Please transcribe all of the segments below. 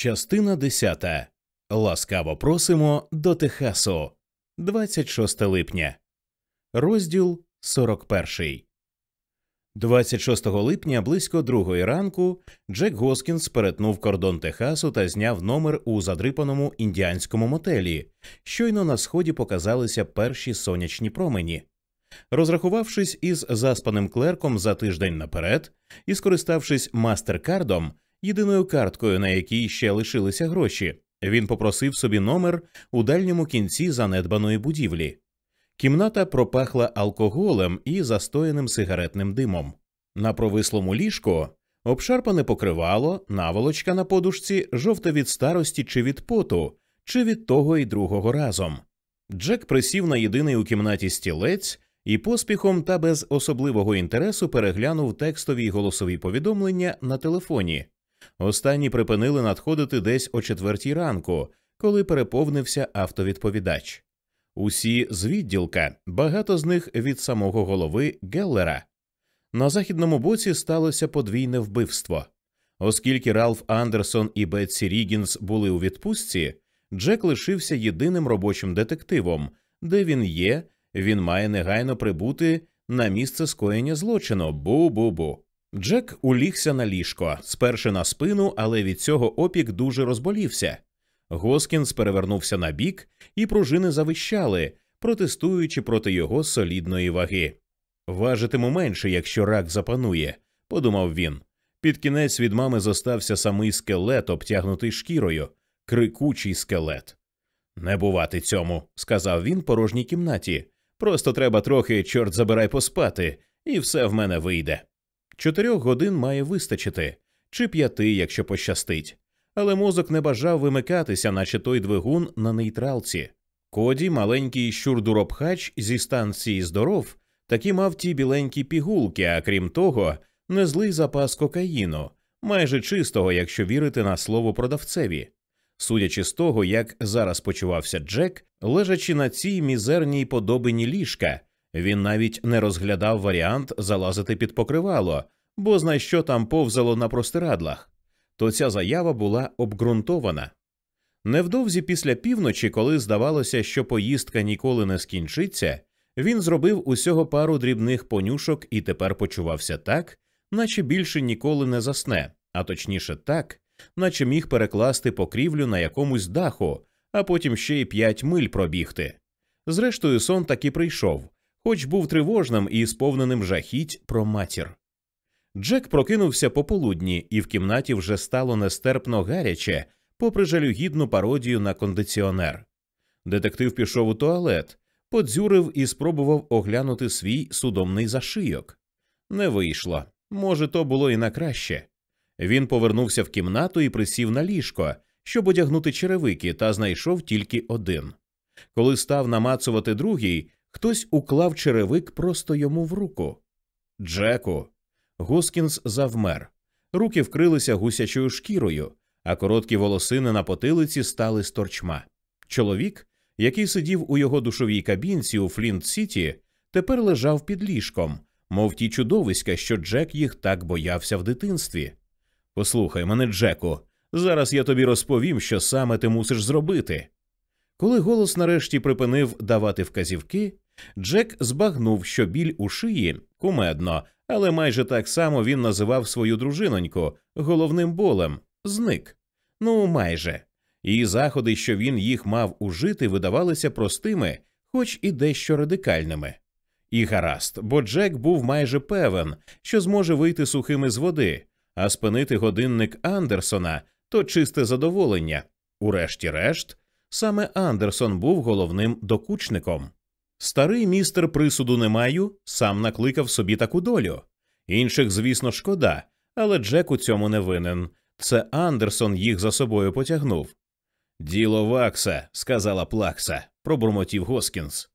Частина 10. Ласкаво просимо до Техасу. 26 липня. Розділ 41. 26 липня близько другої ранку Джек Госкінс перетнув кордон Техасу та зняв номер у задрипаному індіанському мотелі. Щойно на сході показалися перші сонячні промені. Розрахувавшись із заспаним клерком за тиждень наперед і скориставшись мастеркардом, єдиною карткою, на якій ще лишилися гроші, він попросив собі номер у дальньому кінці занедбаної будівлі. Кімната пропахла алкоголем і застояним сигаретним димом. На провислому ліжку обшарпане покривало, наволочка на подушці, жовта від старості чи від поту, чи від того і другого разом. Джек присів на єдиний у кімнаті стілець і поспіхом та без особливого інтересу переглянув текстові й голосові повідомлення на телефоні. Останні припинили надходити десь о четвертій ранку, коли переповнився автовідповідач. Усі з відділка, багато з них від самого голови Геллера. На західному боці сталося подвійне вбивство. Оскільки Ралф Андерсон і Бетсі Рігінс були у відпустці, Джек лишився єдиним робочим детективом, де він є, він має негайно прибути на місце скоєння злочину. Бу-бу-бу. Джек улігся на ліжко, сперши на спину, але від цього опік дуже розболівся. Госкінс перевернувся на бік, і пружини завищали, протестуючи проти його солідної ваги. Важитиму менше, якщо рак запанує, подумав він. Під кінець від мами зостався самий скелет, обтягнутий шкірою, крикучий скелет. Не бувати цьому, сказав він порожній кімнаті. Просто треба трохи, чорт забирай поспати, і все в мене вийде. Чотирьох годин має вистачити, чи п'яти, якщо пощастить. Але мозок не бажав вимикатися, наче той двигун на нейтралці. Коді, маленький щурдуропхач зі станції здоров, таки мав ті біленькі пігулки, а крім того, незлий запас кокаїну, майже чистого, якщо вірити на слово продавцеві. Судячи з того, як зараз почувався Джек, лежачи на цій мізерній подобині ліжка, він навіть не розглядав варіант залазити під покривало, бо зна що там повзало на простирадлах. То ця заява була обґрунтована. Невдовзі після півночі, коли здавалося, що поїздка ніколи не скінчиться, він зробив усього пару дрібних понюшок і тепер почувався так, наче більше ніколи не засне, а точніше так, наче міг перекласти покрівлю на якомусь даху, а потім ще й п'ять миль пробігти. Зрештою, сон таки прийшов, хоч був тривожним і сповненим жахіть про матір. Джек прокинувся пополудні, і в кімнаті вже стало нестерпно гаряче, попри жалюгідну пародію на кондиціонер. Детектив пішов у туалет, подзюрив і спробував оглянути свій судомний зашийок. Не вийшло. Може, то було і на краще. Він повернувся в кімнату і присів на ліжко, щоб одягнути черевики, та знайшов тільки один. Коли став намацувати другий, хтось уклав черевик просто йому в руку. Джеку. Гускінс завмер. Руки вкрилися гусячою шкірою, а короткі волосини на потилиці стали сторчма. Чоловік, який сидів у його душовій кабінці у Флінт Сіті, тепер лежав під ліжком, мов ті чудовиська, що Джек їх так боявся в дитинстві. Послухай мене, Джеку, зараз я тобі розповім, що саме ти мусиш зробити. Коли голос нарешті припинив давати вказівки, Джек збагнув, що біль у шиї кумедно, але майже так само він називав свою дружиноньку головним болем зник. Ну, майже. І заходи, що він їх мав ужити, видавалися простими, хоч і дещо радикальними. І гаразд, бо Джек був майже певен, що зможе вийти сухими з води, а спинити годинник Андерсона то чисте задоволення. Урешті-решт, саме Андерсон був головним докучником. Старий містер присуду не маю сам накликав собі таку долю. Інших, звісно, шкода, але Джек у цьому не винен. Це Андерсон їх за собою потягнув. Діло вакса, сказала плакса, пробурмотів Госкінс.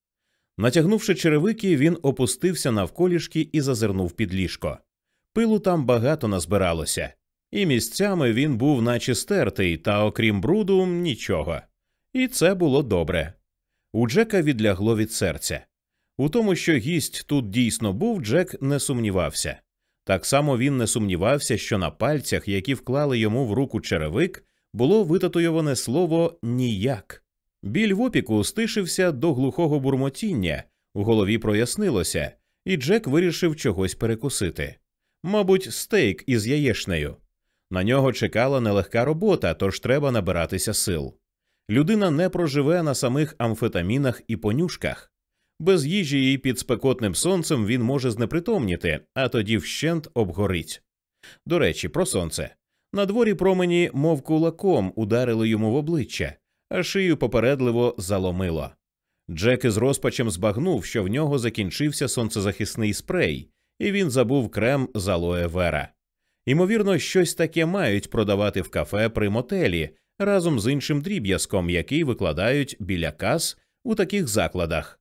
Натягнувши черевики, він опустився навколішки і зазирнув під ліжко. Пилу там багато назбиралося, і місцями він був наче стертий, та окрім бруду, нічого. І це було добре. У Джека відлягло від серця. У тому, що гість тут дійсно був, Джек не сумнівався. Так само він не сумнівався, що на пальцях, які вклали йому в руку черевик, було витатуйоване слово ніяк. Біль в опіку стишився до глухого бурмотіння, у голові прояснилося, і Джек вирішив чогось перекусити. Мабуть, стейк із яєшнею. На нього чекала нелегка робота, тож треба набиратися сил. Людина не проживе на самих амфетамінах і понюшках. Без їжі і під спекотним сонцем він може знепритомніти, а тоді вщент обгорить. До речі, про сонце. На дворі промені, мов кулаком, ударили йому в обличчя, а шию попередливо заломило. Джек із розпачем збагнув, що в нього закінчився сонцезахисний спрей, і він забув крем з алоє вера. Ймовірно, щось таке мають продавати в кафе при мотелі разом з іншим дріб'язком, який викладають біля кас у таких закладах.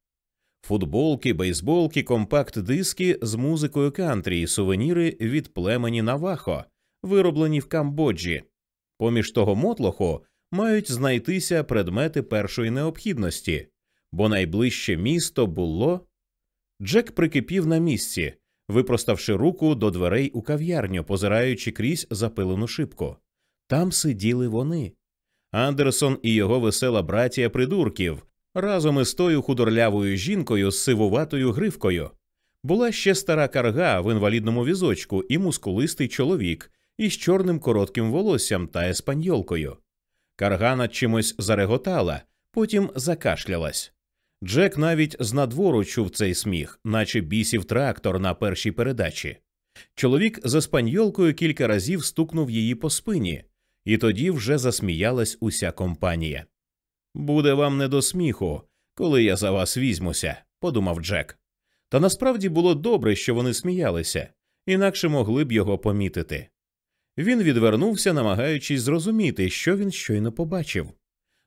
Футболки, бейсболки, компакт-диски з музикою кантрі і сувеніри від племені Навахо, вироблені в Камбоджі. Поміж того мотлоху мають знайтися предмети першої необхідності, бо найближче місто було. Джек прикипів на місці, випроставши руку до дверей у кав'ярню, позираючи крізь запилену шибку. Там сиділи вони. Андерсон і його весела братія придурків разом із тою худорлявою жінкою з сивуватою гривкою. Була ще стара карга в інвалідному візочку і мускулистий чоловік із чорним коротким волоссям та еспаньолкою. Карга над чимось зареготала, потім закашлялась. Джек навіть з надвору чув цей сміх, наче бісів трактор на першій передачі. Чоловік з еспаньолкою кілька разів стукнув її по спині, і тоді вже засміялась уся компанія. Буде вам не до сміху, коли я за вас візьмуся, подумав Джек. Та насправді було добре, що вони сміялися, інакше могли б його помітити. Він відвернувся, намагаючись зрозуміти, що він щойно побачив.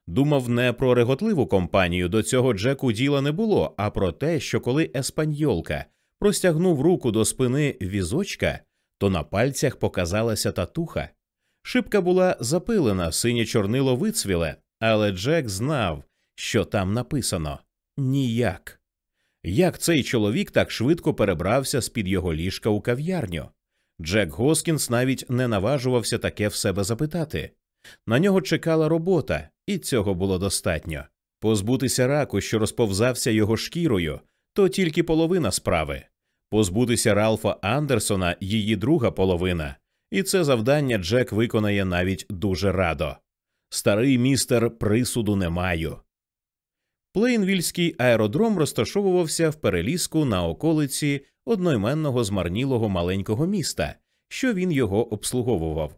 Думав не про реготливу компанію, до цього Джеку діла не було, а про те, що коли еспаньолка простягнув руку до спини візочка, то на пальцях показалася татуха. Шибка була запилена, синє чорнило вицвіле, але Джек знав, що там написано ніяк. Як цей чоловік так швидко перебрався з під його ліжка у кав'ярню? Джек Госкінс навіть не наважувався таке в себе запитати. На нього чекала робота, і цього було достатньо. Позбутися раку, що розповзався його шкірою, то тільки половина справи. Позбутися Ралфа Андерсона її друга половина, і це завдання Джек виконає навіть дуже радо. Старий містер присуду не маю. Плейнвільський аеродром розташовувався в переліску на околиці одноіменного змарнілого маленького міста, що він його обслуговував.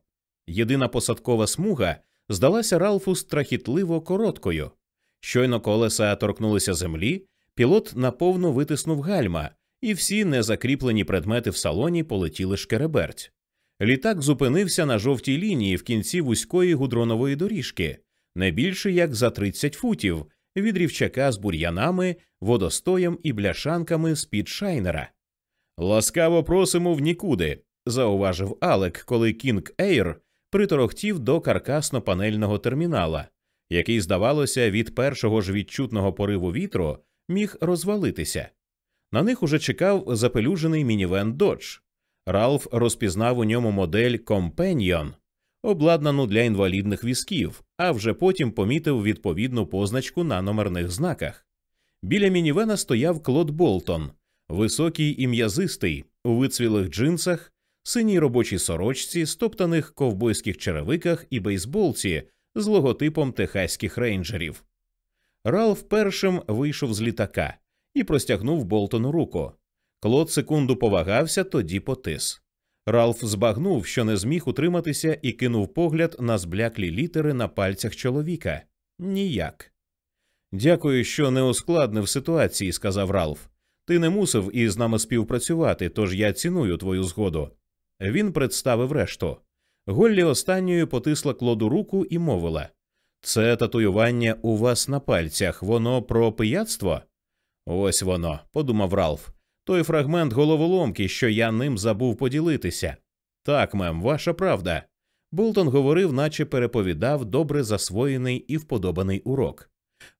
Єдина посадкова смуга здалася Ралфу страхітливо короткою. Щойно колеса торкнулися землі, пілот наповну витиснув гальма, і всі незакріплені предмети в салоні полетіли шкереберть. Літак зупинився на жовтій лінії в кінці вузької гудронової доріжки, не більше як за 30 футів від рівчака з бур'янами, водостоєм і бляшанками з під шайнера. Ласкаво просимо в нікуди, зауважив Алек, коли Кінг Ейр приторохтів до каркасно-панельного термінала, який, здавалося, від першого ж відчутного пориву вітру міг розвалитися. На них уже чекав запелюжений мінівен Додж. Ралф розпізнав у ньому модель Companion, обладнану для інвалідних візків, а вже потім помітив відповідну позначку на номерних знаках. Біля мінівена стояв Клод Болтон, високий і м'язистий, у вицвілих джинсах, синій робочій сорочці, стоптаних ковбойських черевиках і бейсболці з логотипом техаських рейнджерів. Ралф першим вийшов з літака і простягнув Болтону руку. Клод секунду повагався, тоді потис. Ралф збагнув, що не зміг утриматися, і кинув погляд на збляклі літери на пальцях чоловіка. Ніяк. Дякую, що не ускладнив ситуації, сказав Ралф. Ти не мусив із нами співпрацювати, тож я ціную твою згоду. Він представив решту. Голлі останньою потисла клоду руку і мовила Це татуювання у вас на пальцях, воно про пияцтво? Ось воно, подумав Ралф той фрагмент головоломки, що я ним забув поділитися. Так, мем, ваша правда. Болтон говорив, наче переповідав добре засвоєний і вподобаний урок.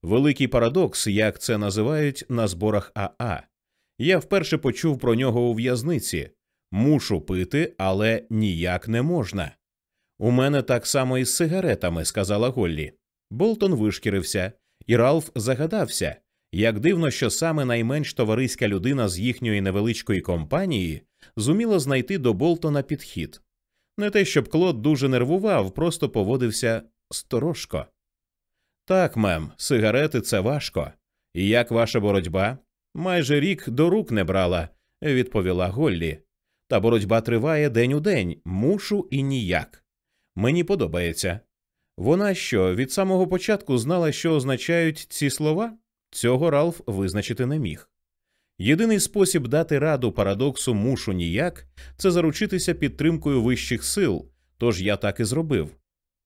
Великий парадокс, як це називають на зборах Аа. Я вперше почув про нього у в'язниці мушу пити, але ніяк не можна. У мене так само із сигаретами, сказала Голлі. Болтон вишкірився, і Ралф загадався, як дивно, що саме найменш товариська людина з їхньої невеличкої компанії зуміла знайти до Болтона підхід. Не те, щоб Клод дуже нервував, просто поводився сторожко. Так, мем, сигарети це важко. І як ваша боротьба? Майже рік до рук не брала, відповіла Голлі. Та боротьба триває день у день, мушу і ніяк. Мені подобається. Вона що, від самого початку знала, що означають ці слова? Цього Ралф визначити не міг. Єдиний спосіб дати раду парадоксу мушу ніяк це заручитися підтримкою вищих сил, тож я так і зробив.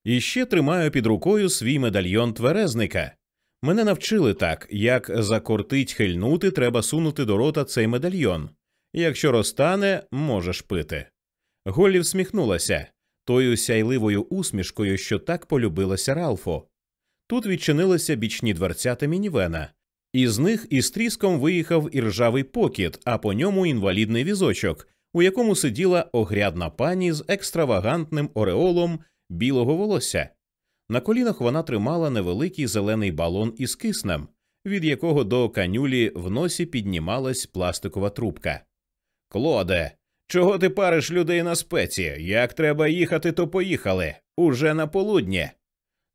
І ще тримаю під рукою свій медальйон тверезника. Мене навчили так, як закортить хильнути, треба сунути до рота цей медальйон. Якщо розтане, можеш пити. Голлі всміхнулася тою сяйливою усмішкою, що так полюбилася Ралфу. Тут відчинилися бічні дверцята мінівена, із них із тріском виїхав іржавий покіт, а по ньому інвалідний візочок, у якому сиділа огрядна пані з екстравагантним ореолом білого волосся. На колінах вона тримала невеликий зелений балон із киснем, від якого до канюлі в носі піднімалась пластикова трубка. Клоде, чого ти париш людей на спеці? Як треба їхати, то поїхали. Уже на полудні.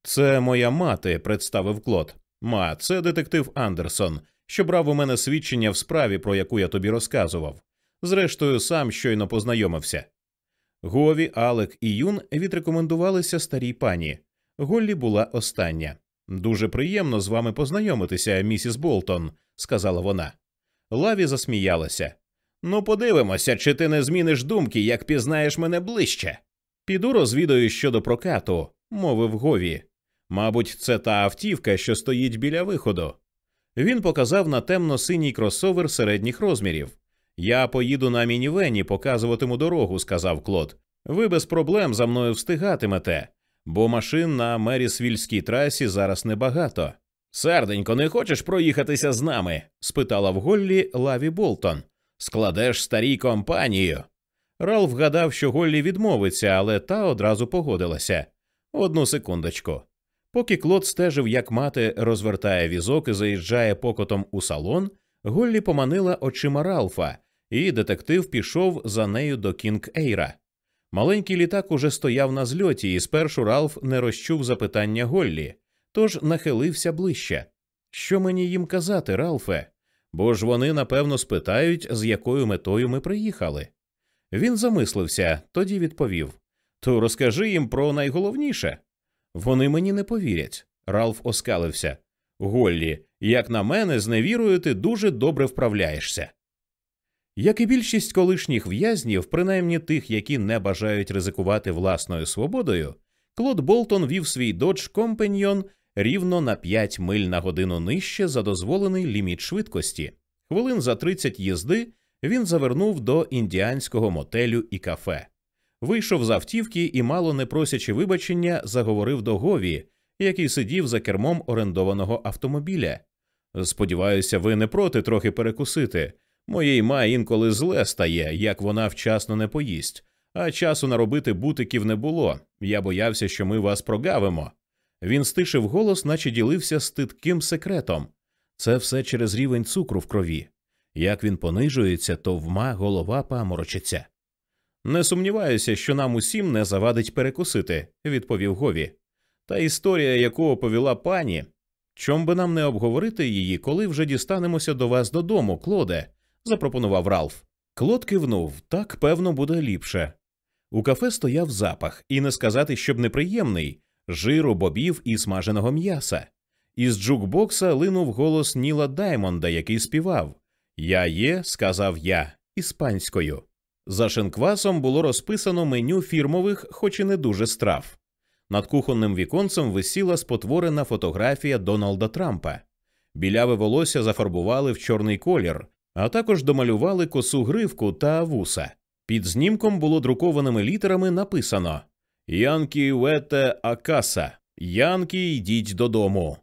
Це моя мати, представив Клод. Ма, це детектив Андерсон, що брав у мене свідчення в справі, про яку я тобі розказував. Зрештою, сам щойно познайомився. Гові, Алек і Юн відрекомендувалися старій пані. Голлі була остання. Дуже приємно з вами познайомитися, місіс Болтон, сказала вона. Лаві засміялася. Ну, подивимося, чи ти не зміниш думки, як пізнаєш мене ближче. Піду розвідаю щодо прокату, мовив Гові. Мабуть, це та автівка, що стоїть біля виходу. Він показав на темно-синій кросовер середніх розмірів. Я поїду на мінівені, показуватиму дорогу, сказав Клод. Ви без проблем за мною встигатимете, бо машин на Мерісвільській трасі зараз небагато. Серденько, не хочеш проїхатися з нами? спитала в Голлі Лаві Болтон. Складеш старій компанію. Ралф гадав, що Голлі відмовиться, але та одразу погодилася. Одну секундочку. Поки Клод стежив, як мати розвертає візок і заїжджає покотом у салон, Голлі поманила очима Ралфа, і детектив пішов за нею до Кінг Ейра. Маленький літак уже стояв на зльоті, і спершу Ралф не розчув запитання Голлі, тож нахилився ближче. Що мені їм казати, Ралфе? Бо ж вони напевно спитають, з якою метою ми приїхали. Він замислився, тоді відповів То розкажи їм про найголовніше. Вони мені не повірять. Ралф оскалився. Голлі, як на мене, з невірою ти дуже добре вправляєшся. Як і більшість колишніх в'язнів, принаймні тих, які не бажають ризикувати власною свободою, Клод Болтон вів свій Dodge Companion рівно на 5 миль на годину нижче за дозволений ліміт швидкості. Хвилин за 30 їзди він завернув до індіанського мотелю і кафе. Вийшов з автівки і, мало не просячи вибачення, заговорив до Гові, який сидів за кермом орендованого автомобіля. Сподіваюся, ви не проти трохи перекусити. Моїй ма інколи зле стає, як вона вчасно не поїсть, а часу наробити бутиків не було. Я боявся, що ми вас прогавимо. Він стишив голос, наче ділився з титким секретом. Це все через рівень цукру в крові. Як він понижується, то вма голова паморочиться. Не сумніваюся, що нам усім не завадить перекусити, відповів Гові. Та історія, яку оповіла пані, чом би нам не обговорити її, коли вже дістанемося до вас додому, Клоде, запропонував Ралф. Клод кивнув так, певно, буде ліпше. У кафе стояв запах, і не сказати, щоб неприємний жиру, бобів і смаженого м'яса. Із джукбокса линув голос Ніла Даймонда, який співав Я є, сказав я, іспанською. За шинквасом було розписано меню фірмових, хоч і не дуже страв. Над кухонним віконцем висіла спотворена фотографія Дональда Трампа. Біляве волосся зафарбували в чорний колір, а також домалювали косу гривку та вуса. Під знімком було друкованими літерами написано Янкі вете акаса, Янкі йдіть додому.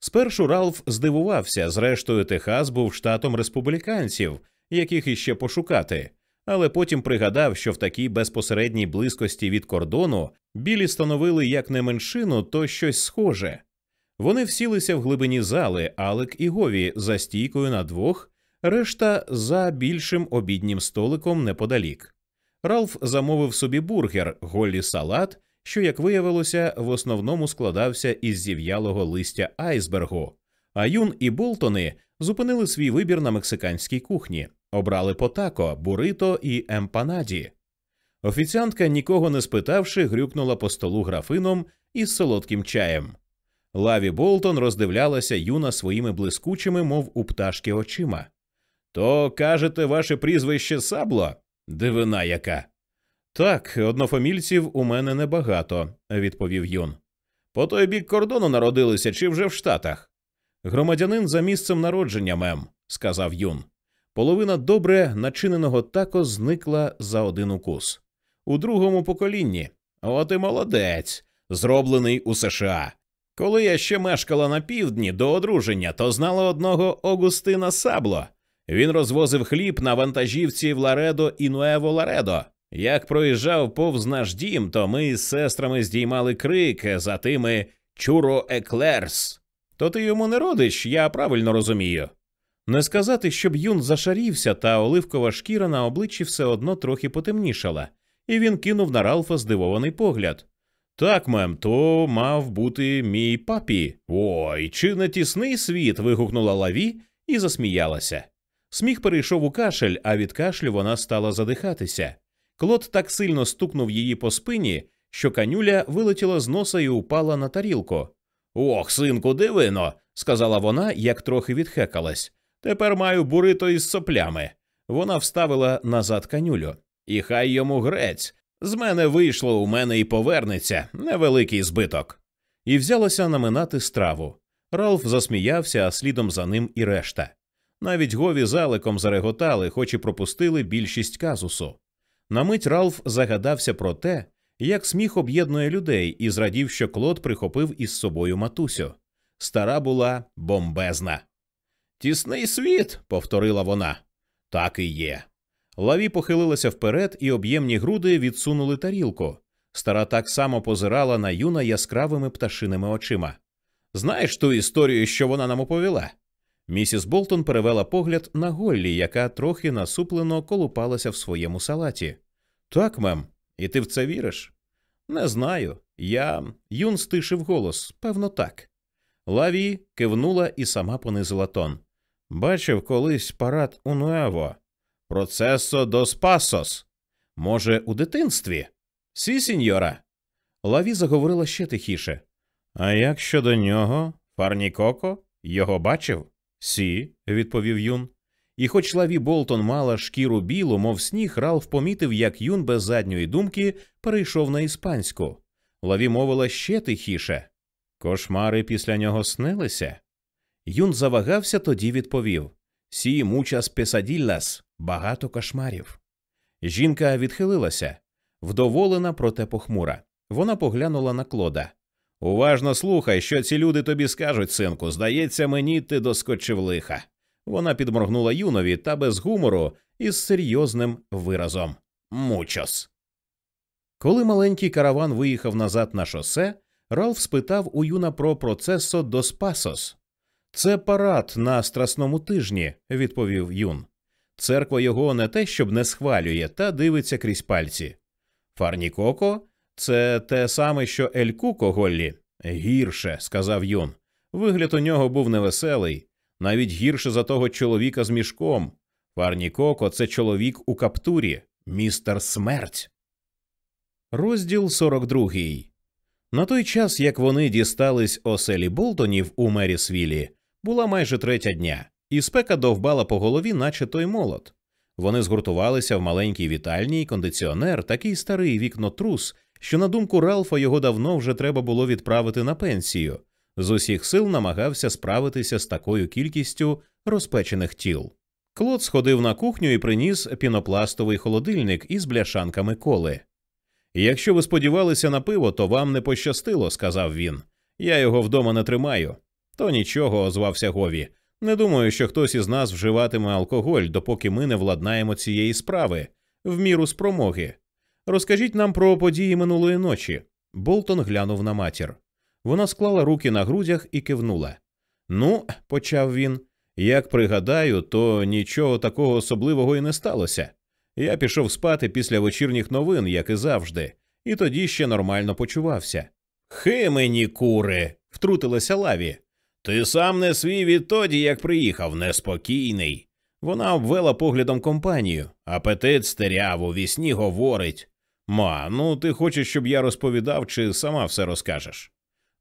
Спершу Ралф здивувався, зрештою, Техас був штатом республіканців, яких іще пошукати, але потім пригадав, що в такій безпосередній близькості від кордону білі становили як не меншину, то щось схоже. Вони всілися в глибині зали, Алек і Гові за стійкою на двох, решта за більшим обіднім столиком неподалік. Ралф замовив собі бургер, голлі салат, що, як виявилося, в основному складався із зів'ялого листя айсбергу. А Юн і Болтони зупинили свій вибір на мексиканській кухні, обрали потако, бурито і емпанаді. Офіціантка, нікого не спитавши, грюкнула по столу графином із солодким чаєм. Лаві Болтон роздивлялася юна своїми блискучими, мов у пташки очима. То кажете, ваше прізвище сабло? Дивина яка. Так, однофамільців у мене небагато, відповів Юн. По той бік кордону народилися чи вже в Штатах? Громадянин за місцем народження, мем, сказав Юн. Половина добре начиненого тако зникла за один укус. У другому поколінні. От і молодець, зроблений у США. Коли я ще мешкала на півдні до одруження, то знала одного Огустина Сабло. Він розвозив хліб на вантажівці в Ларедо і Нуево Ларедо. Як проїжджав повз наш дім, то ми з сестрами здіймали крик за тими чуро еклерс. То ти йому не родич, я правильно розумію. Не сказати, щоб юн зашарівся, та оливкова шкіра на обличчі все одно трохи потемнішала, і він кинув на Ралфа здивований погляд. Так, мем, то мав бути мій папі. Ой, чи не тісний світ. вигукнула лаві і засміялася. Сміх перейшов у кашель, а від кашлю вона стала задихатися. Клод так сильно стукнув її по спині, що канюля вилетіла з носа і упала на тарілку. Ох, синку, дивино, сказала вона, як трохи відхекалась. Тепер маю бурито із соплями. Вона вставила назад канюлю. І хай йому грець. З мене вийшло, у мене і повернеться невеликий збиток. І взялася наминати страву. Ралф засміявся, а слідом за ним і решта. Навіть гові заликом зареготали, хоч і пропустили більшість казусу. На мить Ралф загадався про те, як сміх об'єднує людей, і зрадів, що Клод прихопив із собою матусю. Стара була бомбезна. Тісний світ, повторила вона. Так і є. Лаві похилилася вперед, і об'ємні груди відсунули тарілку. Стара так само позирала на юна яскравими пташиними очима. Знаєш ту історію, що вона нам оповіла? Місіс Болтон перевела погляд на Голлі, яка трохи насуплено колупалася в своєму салаті. Так, мем, і ти в це віриш? Не знаю. Я. Юн стишив голос, певно, так. Лаві кивнула і сама понизила тон. Бачив колись парад у Нуево. Processo dos Passos. Може, у дитинстві? Sí, señora. Лаві заговорила ще тихіше. А як щодо нього, Фарнікоко? Його бачив? Sí, відповів Юн. І хоч Лаві Болтон мала шкіру білу, мов сніг, Ралф помітив, як Юн без задньої думки перейшов на іспанську. Лаві мовила ще тихіше. Кошмари після нього снилися. Юн завагався, тоді відповів Sí muchas pesadillas, багато кошмарів. Жінка відхилилася, вдоволена, проте похмура. Вона поглянула на Клода. Уважно слухай, що ці люди тобі скажуть, синку. Здається, мені ти доскочив лиха. Вона підморгнула Юнові та без гумору із серйозним виразом Muchos. Коли маленький караван виїхав назад на шосе, Ралф спитав у Юна про processo dos Passos. Це парад на страсному тижні, відповів Юн. Церква його не те, щоб не схвалює, та дивиться крізь пальці. Фарнікоко це те саме, що Ель Куко Голлі. Гірше, сказав Юн. Вигляд у нього був невеселий, навіть гірше за того чоловіка з мішком. Фарнікоко це чоловік у каптурі, містер смерть. Розділ 42. На той час, як вони дістались оселі Болтонів у Мерісвілі, була майже третя дня, і спека довбала по голові, наче той молот. Вони згуртувалися в маленькій вітальні, і кондиціонер, такий старий вікнотрус, що, на думку Ралфа, його давно вже треба було відправити на пенсію. З усіх сил намагався справитися з такою кількістю розпечених тіл. Клод сходив на кухню і приніс пінопластовий холодильник із бляшанками коли. Якщо ви сподівалися на пиво, то вам не пощастило, сказав він. Я його вдома не тримаю. То нічого, озвався Гові. Не думаю, що хтось із нас вживатиме алкоголь, допоки ми не владнаємо цієї справи. в міру спромоги. Розкажіть нам про події минулої ночі. Болтон глянув на матір. Вона склала руки на грудях і кивнула. Ну, почав він, як пригадаю, то нічого такого особливого і не сталося. Я пішов спати після вечірніх новин, як і завжди, і тоді ще нормально почувався. Хи мені, кури, втрутилася лаві. Ти сам не свій відтоді, як приїхав, неспокійний. Вона обвела поглядом компанію. Апетит стеряв, у вісні говорить. Ма, ну ти хочеш, щоб я розповідав, чи сама все розкажеш?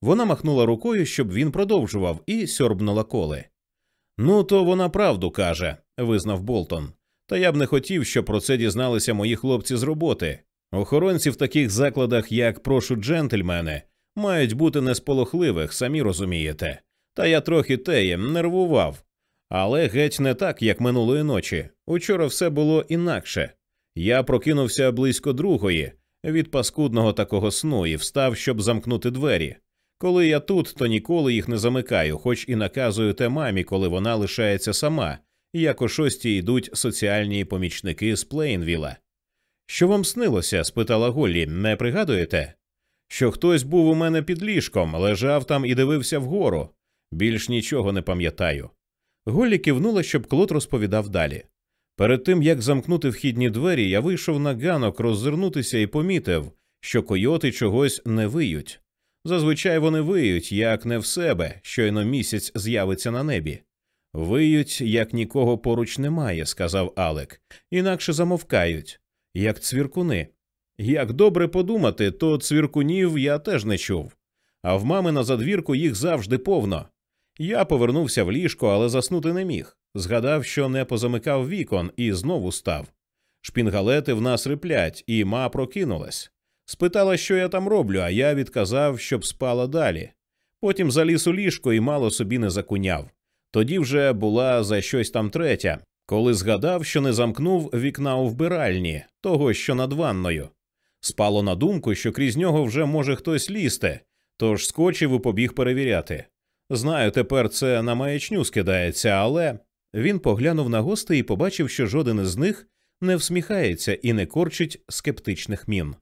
Вона махнула рукою, щоб він продовжував, і сьорбнула коли. Ну, то вона правду каже, визнав Болтон. Та я б не хотів, щоб про це дізналися мої хлопці з роботи. Охоронці в таких закладах, як прошу джентльмени, мають бути несполохливих, самі розумієте. Та я трохи теєм нервував. Але геть не так, як минулої ночі. Учора все було інакше. Я прокинувся близько другої від паскудного такого сну і встав, щоб замкнути двері. Коли я тут, то ніколи їх не замикаю, хоч і наказую те мамі, коли вона лишається сама, як о шостій йдуть соціальні помічники з Плейнвіла. Що вам снилося? спитала Голлі, не пригадуєте? Що хтось був у мене під ліжком, лежав там і дивився вгору. Більш нічого не пам'ятаю. Голлі кивнула, щоб Клод розповідав далі. Перед тим як замкнути вхідні двері, я вийшов на ганок роззирнутися і помітив, що койоти чогось не виють. Зазвичай вони виють, як не в себе, щойно місяць з'явиться на небі. Виють, як нікого поруч немає, сказав Алек, інакше замовкають, як цвіркуни. Як добре подумати, то цвіркунів я теж не чув. А в мами на задвірку їх завжди повно. Я повернувся в ліжко, але заснути не міг. Згадав, що не позамикав вікон, і знову став. Шпінгалети в нас риплять, і ма прокинулась. Спитала, що я там роблю, а я відказав, щоб спала далі. Потім заліз у ліжко і мало собі не закуняв. Тоді вже була за щось там третя, коли згадав, що не замкнув вікна у вбиральні, того, що над ванною. Спало на думку, що крізь нього вже може хтось лізти, тож скочив і побіг перевіряти. Знаю, тепер це на маячню скидається, але він поглянув на гостей і побачив, що жоден із них не всміхається і не корчить скептичних мін.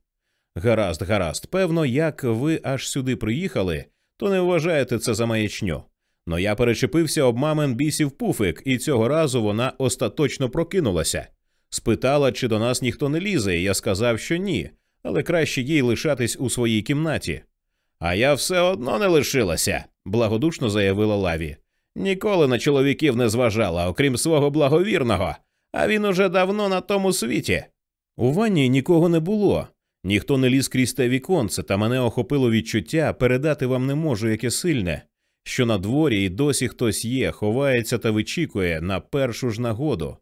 Гаразд, гаразд, певно, як ви аж сюди приїхали, то не вважаєте це за маячню. Но я перечепився об мамин бісів пуфик, і цього разу вона остаточно прокинулася. Спитала, чи до нас ніхто не лізе, і я сказав, що ні, але краще їй лишатись у своїй кімнаті. А я все одно не лишилася, благодушно заявила Лаві. Ніколи на чоловіків не зважала, окрім свого благовірного, а він уже давно на тому світі. У ванні нікого не було, ніхто не ліз крізь те віконце, та мене охопило відчуття, передати вам не можу, яке сильне, що на дворі і досі хтось є, ховається та вичікує на першу ж нагоду.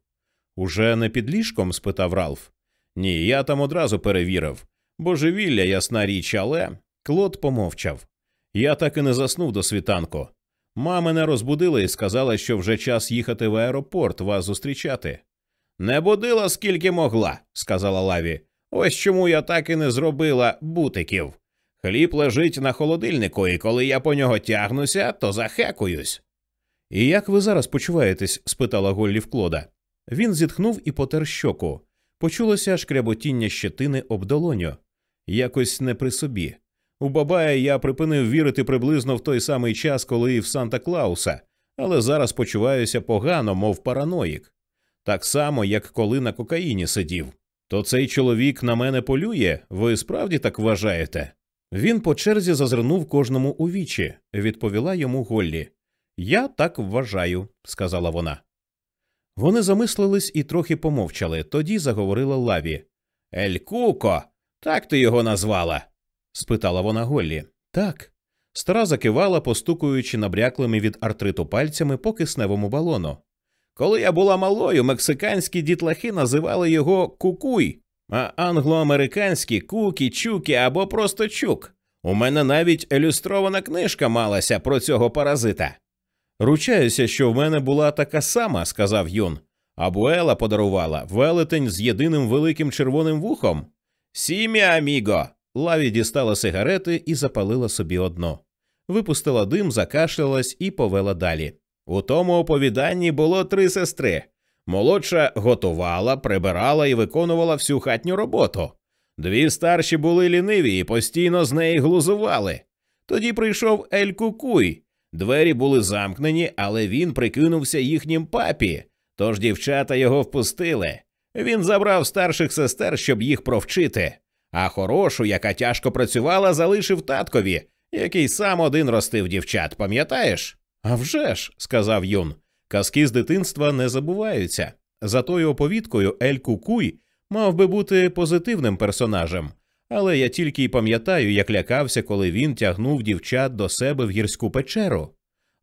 Уже не під ліжком? спитав Ралф. Ні, я там одразу перевірив. Божевілля, ясна річ, але. Клод помовчав. Я так і не заснув до світанку. Ма мене розбудила і сказала, що вже час їхати в аеропорт вас зустрічати. Не будила скільки могла, сказала Лаві. Ось чому я так і не зробила бутиків. Хліб лежить на холодильнику, і коли я по нього тягнуся, то захекуюсь. І як ви зараз почуваєтесь? спитала Голлі Клода. Він зітхнув і потер щоку. Почулося шкряботіння щетини об долоню. Якось не при собі. У Бабая я припинив вірити приблизно в той самий час, коли і в Санта Клауса, але зараз почуваюся погано, мов параноїк. Так само, як коли на кокаїні сидів. То цей чоловік на мене полює, ви справді так вважаєте? Він по черзі зазирнув кожному у вічі, відповіла йому Голлі. Я так вважаю, сказала вона. Вони замислились і трохи помовчали, тоді заговорила лаві. Ель Куко, так ти його назвала? Спитала вона Голлі. Так. Стара закивала, постукуючи набряклими від артриту пальцями по кисневому балону. Коли я була малою, мексиканські дітлахи називали його кукуй, а англоамериканські кукі, чуки або просто чук. У мене навіть ілюстрована книжка малася про цього паразита. Ручаюся, що в мене була така сама, сказав Юн. Абуела подарувала велетень з єдиним великим червоним вухом. Сім'я, аміго. Лаві дістала сигарети і запалила собі одну. Випустила дим, закашлялась і повела далі. У тому оповіданні було три сестри. Молодша готувала, прибирала і виконувала всю хатню роботу. Дві старші були ліниві і постійно з неї глузували. Тоді прийшов Ель Кукуй. Двері були замкнені, але він прикинувся їхнім папі, тож дівчата його впустили. Він забрав старших сестер, щоб їх провчити, а хорошу, яка тяжко працювала, залишив таткові, який сам один ростив дівчат, пам'ятаєш? «А вже ж», – сказав Юн, казки з дитинства не забуваються. За тою оповідкою Ель Кукуй мав би бути позитивним персонажем, але я тільки й пам'ятаю, як лякався, коли він тягнув дівчат до себе в гірську печеру.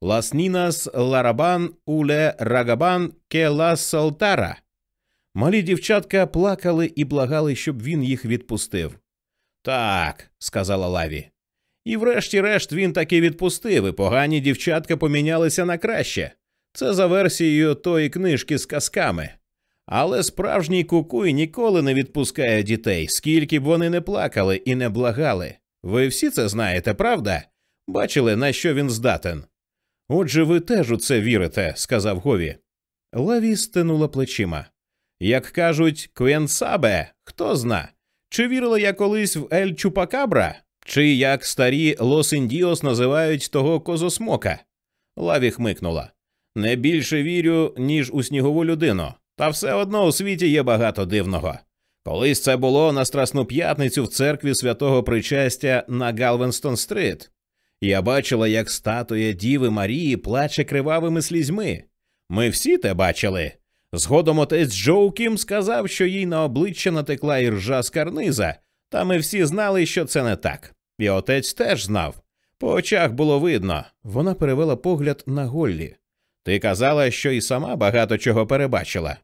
Las niñas lloraban y le rogaban que las soltara. Малі дівчатка плакали і благали, щоб він їх відпустив. Так, сказала Лаві. І врешті-решт він таки відпустив, і погані дівчатка помінялися на краще. Це за версією тої книжки з казками. Але справжній кукуй ніколи не відпускає дітей, скільки б вони не плакали і не благали. Ви всі це знаєте, правда? Бачили, на що він здатен. Отже, ви теж у це вірите, сказав Гові. Лаві стинула плечима. Як кажуть, Quién sabe, хто зна, чи вірила я колись в Ель Чупакабра, чи як старі los indios називають того козосмока? Лаві хмикнула. Не більше вірю, ніж у снігову людину, та все одно у світі є багато дивного. Колись це було на Страсну п'ятницю в церкві святого причастя на Галвенстон Стрит. Я бачила, як статуя Діви Марії плаче кривавими слізьми. Ми всі те бачили. Згодом отець Джоу Кім сказав, що їй на обличчя натекла іржа з карниза, та ми всі знали, що це не так. І отець теж знав. По очах було видно. Вона перевела погляд на Голлі. Ти казала, що і сама багато чого перебачила.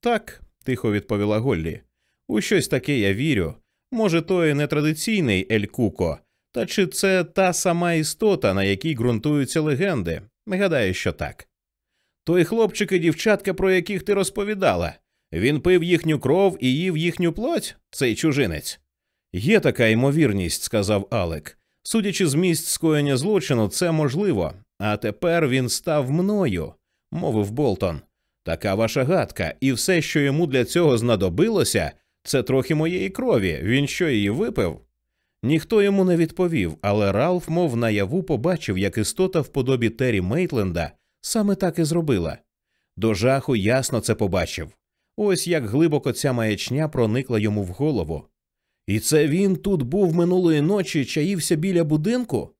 Так, тихо відповіла Голлі. У щось таке я вірю. Може, то і не традиційний Ель Куко, та чи це та сама істота, на якій ґрунтуються легенди? Гадаю, що так. Той хлопчик і дівчатка, про яких ти розповідала, він пив їхню кров і їв їхню плоть, цей чужинець. Є така ймовірність, сказав Алек. Судячи з місць скоєння злочину, це можливо. А тепер він став мною, мовив Болтон. Така ваша гадка, і все, що йому для цього знадобилося, це трохи моєї крові. Він що її випив? Ніхто йому не відповів, але Ралф, мов наяву, побачив, як істота в подобі Террі Мейтленда саме так і зробила. До жаху ясно це побачив. Ось як глибоко ця маячня проникла йому в голову. І це він тут був минулої ночі, чаївся біля будинку?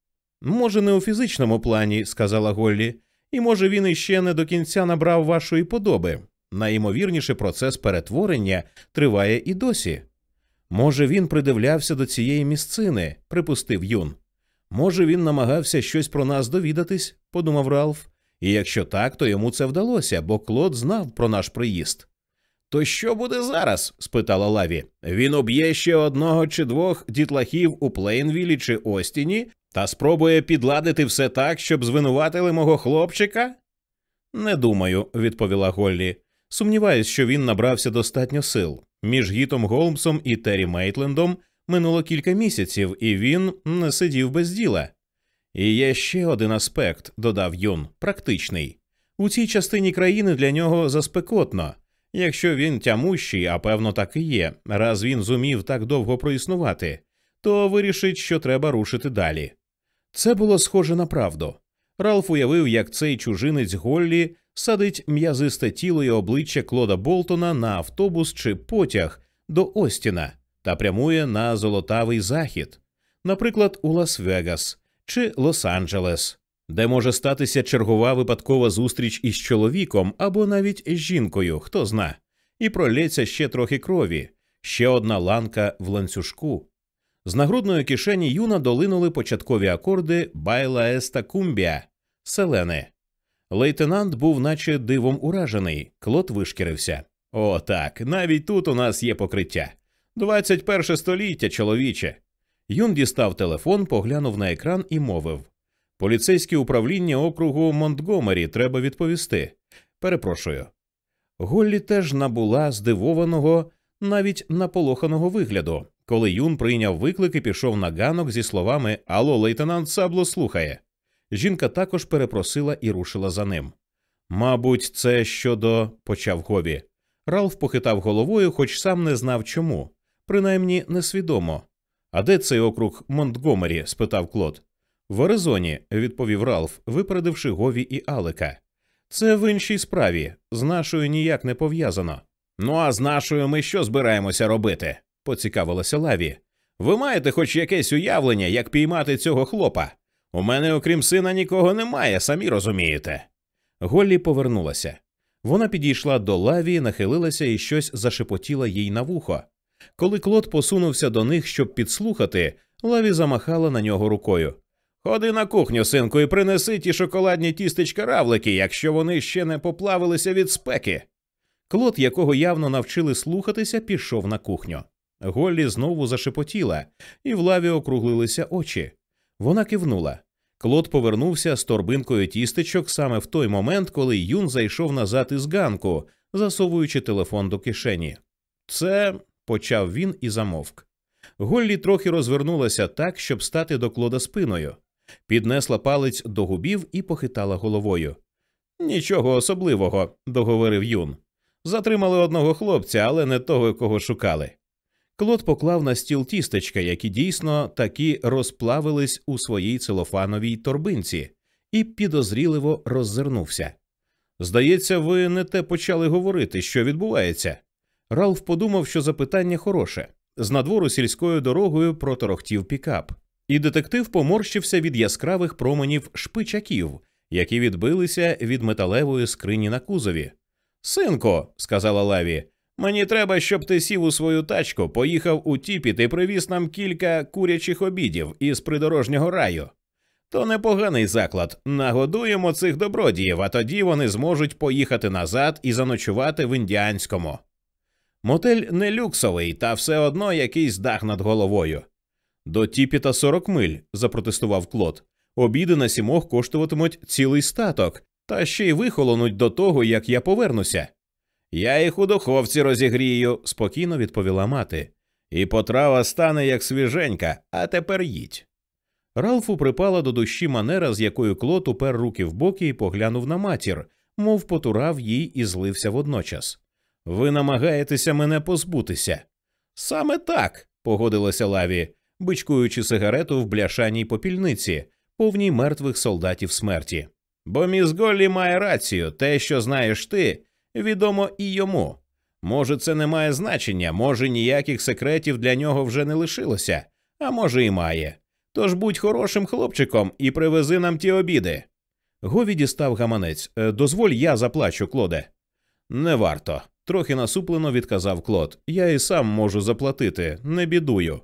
Може, не у фізичному плані, сказала Голлі, і може він іще не до кінця набрав вашої подоби. Найімовірніше процес перетворення триває і досі. Може, він придивлявся до цієї місцини, припустив Юн. Може, він намагався щось про нас довідатись, подумав Ралф, і якщо так, то йому це вдалося, бо Клод знав про наш приїзд. То що буде зараз? спитала Лаві. Він уб'є ще одного чи двох дітлахів у Плейнвілі чи Остіні та спробує підладити все так, щоб звинуватили мого хлопчика? Не думаю, відповіла Голлі. Сумніваюсь, що він набрався достатньо сил. Між Гітом Голмсом і Террі Мейтлендом минуло кілька місяців, і він не сидів без діла. І є ще один аспект, додав Юн, практичний. У цій частині країни для нього заспекотно. Якщо він тямущий, а певно так і є, раз він зумів так довго проіснувати, то вирішить, що треба рушити далі. Це було схоже на правду. Ралф уявив, як цей чужинець Голлі садить м'язисте тіло і обличчя Клода Болтона на автобус чи потяг до Остіна та прямує на золотавий захід, наприклад, у Лас-Вегас чи Лос-Анджелес, де може статися чергова випадкова зустріч із чоловіком або навіть з жінкою, хто зна, і пролється ще трохи крові, ще одна ланка в ланцюжку. З нагрудної кишені юна долинули початкові акорди Байла Еста Кумбія Селени. Лейтенант був, наче дивом уражений, клот вишкірився. О, так, навіть тут у нас є покриття. 21 століття, чоловіче. Юн дістав телефон, поглянув на екран і мовив Поліцейське управління округу Монтгомері треба відповісти. Перепрошую. Голлі теж набула здивованого, навіть наполоханого вигляду, коли Юн прийняв виклик і пішов на ганок зі словами Алло, лейтенант Сабло слухає. Жінка також перепросила і рушила за ним. Мабуть, це щодо почав Гові. Ралф похитав головою, хоч сам не знав чому, принаймні несвідомо. А де цей округ Монтгомері? спитав Клод. В Аризоні, відповів Ралф, випередивши Гові і Алека. Це в іншій справі, з нашою ніяк не пов'язано. Ну а з нашою ми що збираємося робити? поцікавилася Лаві. Ви маєте хоч якесь уявлення, як піймати цього хлопа? У мене, окрім сина, нікого немає, самі розумієте. Голлі повернулася. Вона підійшла до лаві, нахилилася і щось зашепотіла їй на вухо. Коли Клод посунувся до них, щоб підслухати, лаві замахала на нього рукою. Ходи на кухню, синку, і принеси ті шоколадні тістечка равлики, якщо вони ще не поплавилися від спеки. Клод, якого явно навчили слухатися, пішов на кухню. Голлі знову зашепотіла, і в лаві округлилися очі. Вона кивнула. Клод повернувся з торбинкою тістечок саме в той момент, коли Юн зайшов назад із ганку, засовуючи телефон до кишені. Це почав він і замовк. Голлі трохи розвернулася так, щоб стати до Клода спиною, піднесла палець до губів і похитала головою. Нічого особливого, договорив Юн. Затримали одного хлопця, але не того, кого шукали. Клод поклав на стіл тістечка, які дійсно таки розплавились у своїй целофановій торбинці, і підозріливо роззирнувся. Здається, ви не те почали говорити, що відбувається. Ралф подумав, що запитання хороше. З надвору сільською дорогою проторохтів пікап, і детектив поморщився від яскравих променів шпичаків, які відбилися від металевої скрині на кузові. Синко, сказала Лаві, Мені треба, щоб ти сів у свою тачку, поїхав у тіпіт і привіз нам кілька курячих обідів із придорожнього раю. То непоганий заклад. Нагодуємо цих добродіїв, а тоді вони зможуть поїхати назад і заночувати в індіанському. Мотель не люксовий, та все одно якийсь дах над головою. До тіпіта 40 миль, запротестував Клод. Обіди на сімох коштуватимуть цілий статок, та ще й вихолонуть до того, як я повернуся. Я їх у духовці розігрію, спокійно відповіла мати, і потрава стане як свіженька, а тепер їдь. Ралфу припала до душі манера, з якою Клод упер руки в боки і поглянув на матір, мов потурав їй і злився водночас. Ви намагаєтеся мене позбутися. Саме так, погодилася Лаві, бичкуючи сигарету в бляшаній попільниці, повній мертвих солдатів смерті. Бо міс Голлі має рацію, те, що знаєш ти, відомо і йому. Може, це не має значення, може, ніяких секретів для нього вже не лишилося, а може, і має. Тож будь хорошим хлопчиком і привези нам ті обіди. Гові дістав гаманець. «Е, дозволь, я заплачу, Клоде. Не варто. Трохи насуплено відказав Клод. Я і сам можу заплатити, не бідую.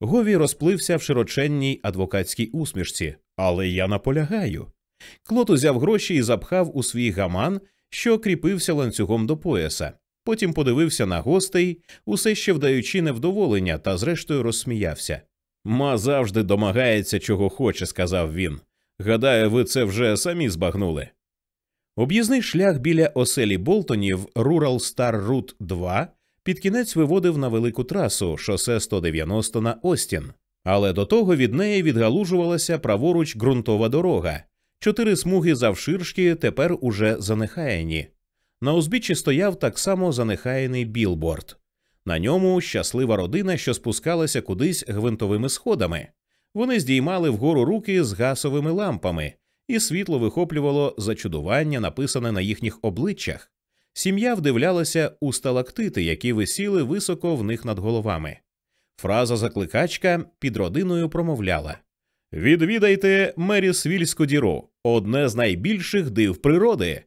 Гові розплився в широченній адвокатській усмішці, але я наполягаю. Клод узяв гроші і запхав у свій гаман що кріпився ланцюгом до пояса. Потім подивився на гостей, усе ще вдаючи невдоволення, та зрештою розсміявся. Ма завжди домагається, чого хоче, сказав він. Гадаю, ви це вже самі збагнули. Об'їзний шлях біля оселі Болтонів Rural Star Route 2 під кінець виводив на велику трасу шосе 190 на Остін, але до того від неї відгалужувалася праворуч ґрунтова дорога, Чотири смуги завширшки тепер уже занехаяні. На узбіччі стояв так само занехаяний білборд. На ньому щаслива родина, що спускалася кудись гвинтовими сходами. Вони здіймали вгору руки з гасовими лампами, і світло вихоплювало зачудування, написане на їхніх обличчях. Сім'я вдивлялася у сталактити, які висіли високо в них над головами. Фраза закликачка під родиною промовляла Відвідайте Мерісвільську діру, одне з найбільших див природи.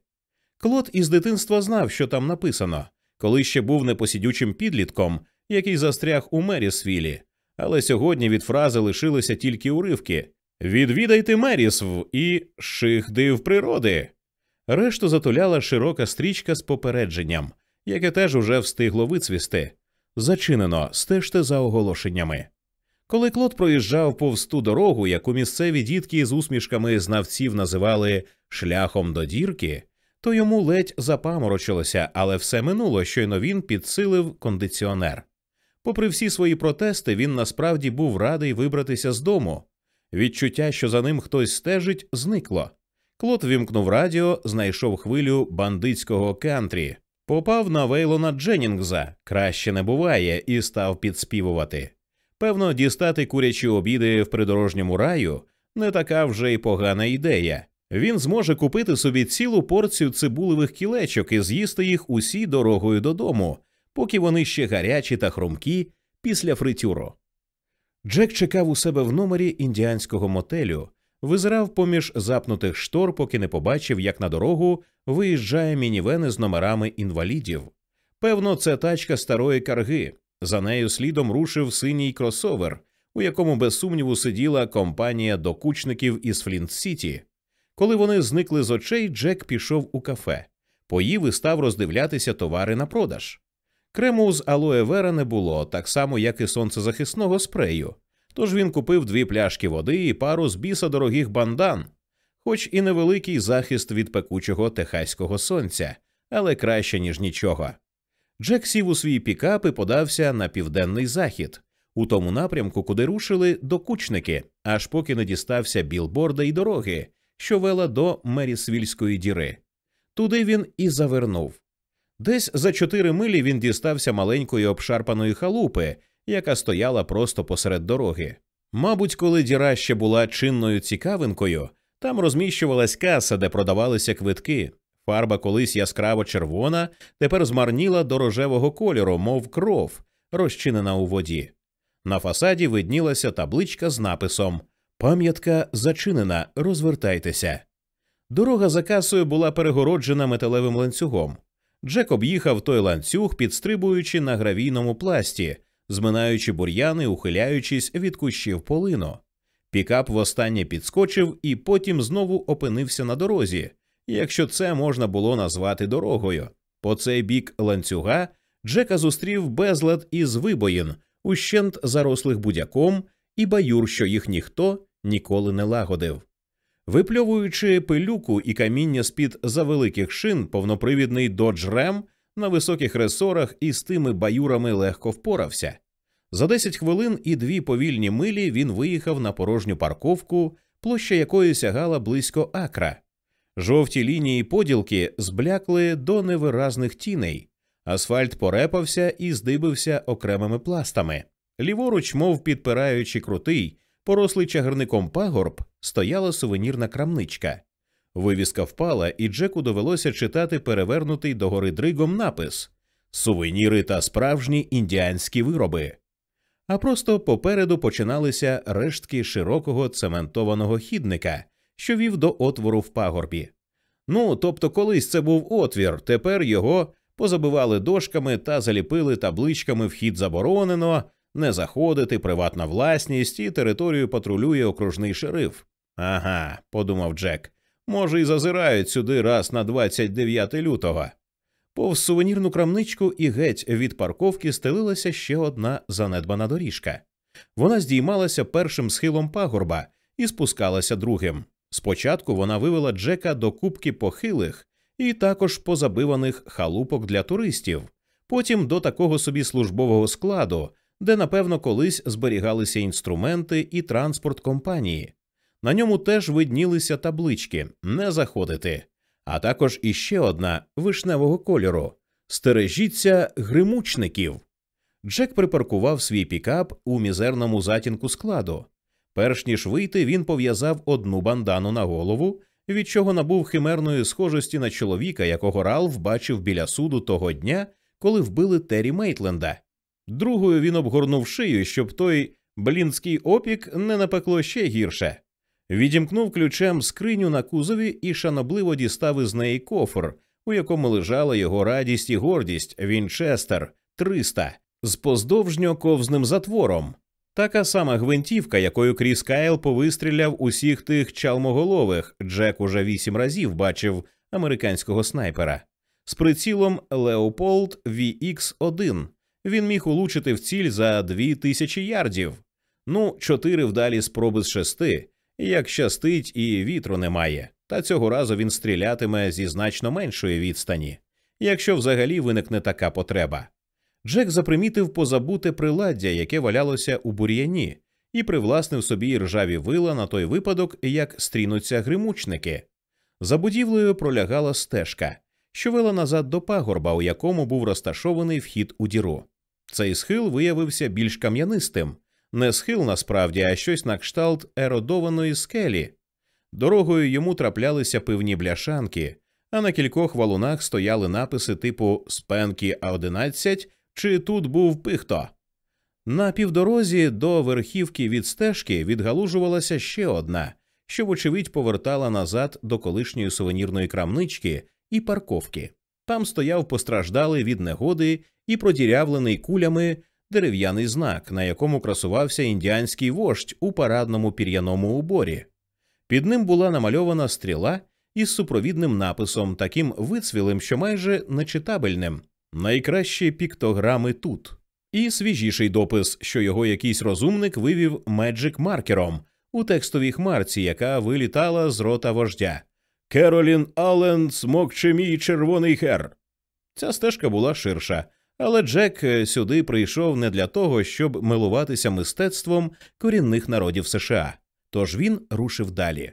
Клод із дитинства знав, що там написано, коли ще був непосідючим підлітком, який застряг у Мерісвілі, але сьогодні від фрази лишилися тільки уривки Відвідайте Мерісв і ших див природи. Решту затуляла широка стрічка з попередженням, яке теж уже встигло вицвісти. Зачинено, стежте за оголошеннями. Коли Клод проїжджав повз ту дорогу, яку місцеві дітки з усмішками знавців називали шляхом до дірки, то йому ледь запаморочилося, але все минуло, щойно він підсилив кондиціонер. Попри всі свої протести, він насправді був радий вибратися з дому. Відчуття, що за ним хтось стежить, зникло. Клод вімкнув радіо, знайшов хвилю бандитського кантрі, попав на Вейлона Дженнінгза, краще не буває, і став підспівувати. Певно, дістати курячі обіди в придорожньому раю не така вже й погана ідея. Він зможе купити собі цілу порцію цибулевих кілечок і з'їсти їх усі дорогою додому, поки вони ще гарячі та хрумкі після фритюру. Джек чекав у себе в номері індіанського мотелю, визирав поміж запнутих штор, поки не побачив, як на дорогу виїжджає мінівени з номерами інвалідів. Певно, це тачка старої карги. За нею слідом рушив синій кросовер, у якому без сумніву сиділа компанія докучників із Флінт Сіті. Коли вони зникли з очей, Джек пішов у кафе, поїв і став роздивлятися товари на продаж. Крему з алоє вера не було, так само, як і сонцезахисного спрею. Тож він купив дві пляшки води і пару з біса дорогих бандан, хоч і невеликий захист від пекучого техаського сонця, але краще, ніж нічого. Джек сів у свій пікап і подався на південний захід, у тому напрямку, куди рушили докучники, аж поки не дістався білборда й дороги, що вела до Мерісвільської діри. Туди він і завернув. Десь за чотири милі він дістався маленької обшарпаної халупи, яка стояла просто посеред дороги. Мабуть, коли діра ще була чинною цікавинкою, там розміщувалась каса, де продавалися квитки. Фарба колись яскраво червона, тепер змарніла до рожевого кольору, мов кров, розчинена у воді. На фасаді виднілася табличка з написом Пам'ятка зачинена, розвертайтеся. Дорога за касою була перегороджена металевим ланцюгом. Джек об'їхав той ланцюг, підстрибуючи на гравійному пласті, зминаючи бур'яни, ухиляючись від кущів полину. Пікап востаннє підскочив і потім знову опинився на дорозі, якщо це можна було назвати дорогою. По цей бік ланцюга Джека зустрів безлад із вибоїн, ущент зарослих будяком і баюр, що їх ніхто ніколи не лагодив. Випльовуючи пилюку і каміння з під завеликих шин, повнопривідний Dodge Ram на високих ресорах із тими баюрами легко впорався. За 10 хвилин і дві повільні милі він виїхав на порожню парковку, площа якої сягала близько акра. Жовті лінії поділки зблякли до невиразних тіней, асфальт порепався і здибився окремими пластами. Ліворуч, мов підпираючи крутий, порослий чагарником пагорб, стояла сувенірна крамничка. Вивіска впала, і Джеку довелося читати перевернутий догори дригом напис Сувеніри та справжні індіанські вироби. А просто попереду починалися рештки широкого цементованого хідника, що вів до отвору в пагорбі. Ну, тобто, колись це був отвір, тепер його позабивали дошками та заліпили табличками вхід заборонено, не заходити, приватна власність і територію патрулює окружний шериф. Ага, подумав Джек. Може, і зазирають сюди раз на 29 лютого. Повз сувенірну крамничку і геть від парковки стелилася ще одна занедбана доріжка. Вона здіймалася першим схилом пагорба і спускалася другим. Спочатку вона вивела Джека до кубки похилих і також позабиваних халупок для туристів, потім до такого собі службового складу, де, напевно, колись зберігалися інструменти і транспорт компанії. На ньому теж виднілися таблички не заходити, а також іще одна вишневого кольору стережіться гримучників. Джек припаркував свій пікап у мізерному затінку складу. Перш ніж вийти, він пов'язав одну бандану на голову, від чого набув химерної схожості на чоловіка, якого Ралф бачив біля суду того дня, коли вбили Террі Мейтленда. Другою він обгорнув шию, щоб той блінський опік не напекло ще гірше. Відімкнув ключем скриню на кузові і шанобливо дістав із неї кофр, у якому лежала його радість і гордість Вінчестер 300 з поздовжньо ковзним затвором. Така сама гвинтівка, якою Кріс Кайл повистріляв усіх тих чалмоголових, Джек уже вісім разів бачив американського снайпера. З прицілом Леополд VX-1 він міг улучити в ціль за дві тисячі ярдів. Ну, чотири вдалі спроби з шести. Як щастить, і вітру немає, та цього разу він стрілятиме зі значно меншої відстані, якщо взагалі виникне така потреба. Джек запримітив позабуте приладдя, яке валялося у бур'яні, і привласнив собі ржаві вила на той випадок, як стрінуться гримучники. За будівлею пролягала стежка, що вела назад до пагорба, у якому був розташований вхід у діру. Цей схил виявився більш кам'янистим, не схил насправді, а щось на кшталт еродованої скелі. Дорогою йому траплялися пивні бляшанки, а на кількох валунах стояли написи типу Спенкі А11 чи тут був пихто. На півдорозі до верхівки від стежки відгалужувалася ще одна, що, вочевидь, повертала назад до колишньої сувенірної крамнички і парковки. Там стояв постраждалий від негоди і продірявлений кулями дерев'яний знак, на якому красувався індіанський вождь у парадному пір'яному уборі. Під ним була намальована стріла із супровідним написом, таким вицвілим, що майже нечитабельним найкращі піктограми тут, і свіжіший допис, що його якийсь розумник вивів меджик маркером у текстовій хмарці, яка вилітала з рота вождя. Керолін Аллен смокче мій червоний хер. Ця стежка була ширша, але Джек е, сюди прийшов не для того, щоб милуватися мистецтвом корінних народів США. Тож він рушив далі.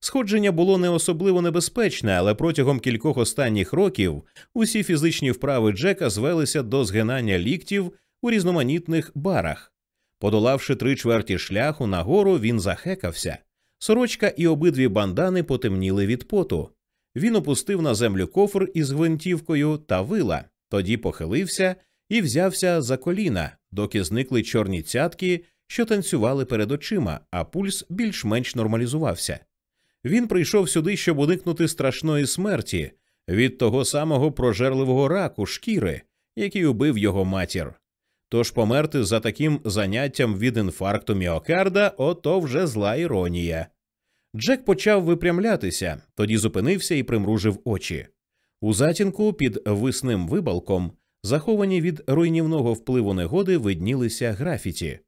Сходження було не особливо небезпечне, але протягом кількох останніх років усі фізичні вправи Джека звелися до згинання ліктів у різноманітних барах. Подолавши три чверті шляху нагору, він захекався. Сорочка і обидві бандани потемніли від поту. Він опустив на землю кофр із гвинтівкою та вила, тоді похилився і взявся за коліна, доки зникли чорні цятки, що танцювали перед очима, а пульс більш-менш нормалізувався. Він прийшов сюди, щоб уникнути страшної смерті від того самого прожерливого раку шкіри, який убив його матір. Тож померти за таким заняттям від інфаркту міокарда ото вже зла іронія. Джек почав випрямлятися, тоді зупинився і примружив очі. У затінку під висним вибалком, заховані від руйнівного впливу негоди, виднілися графіті.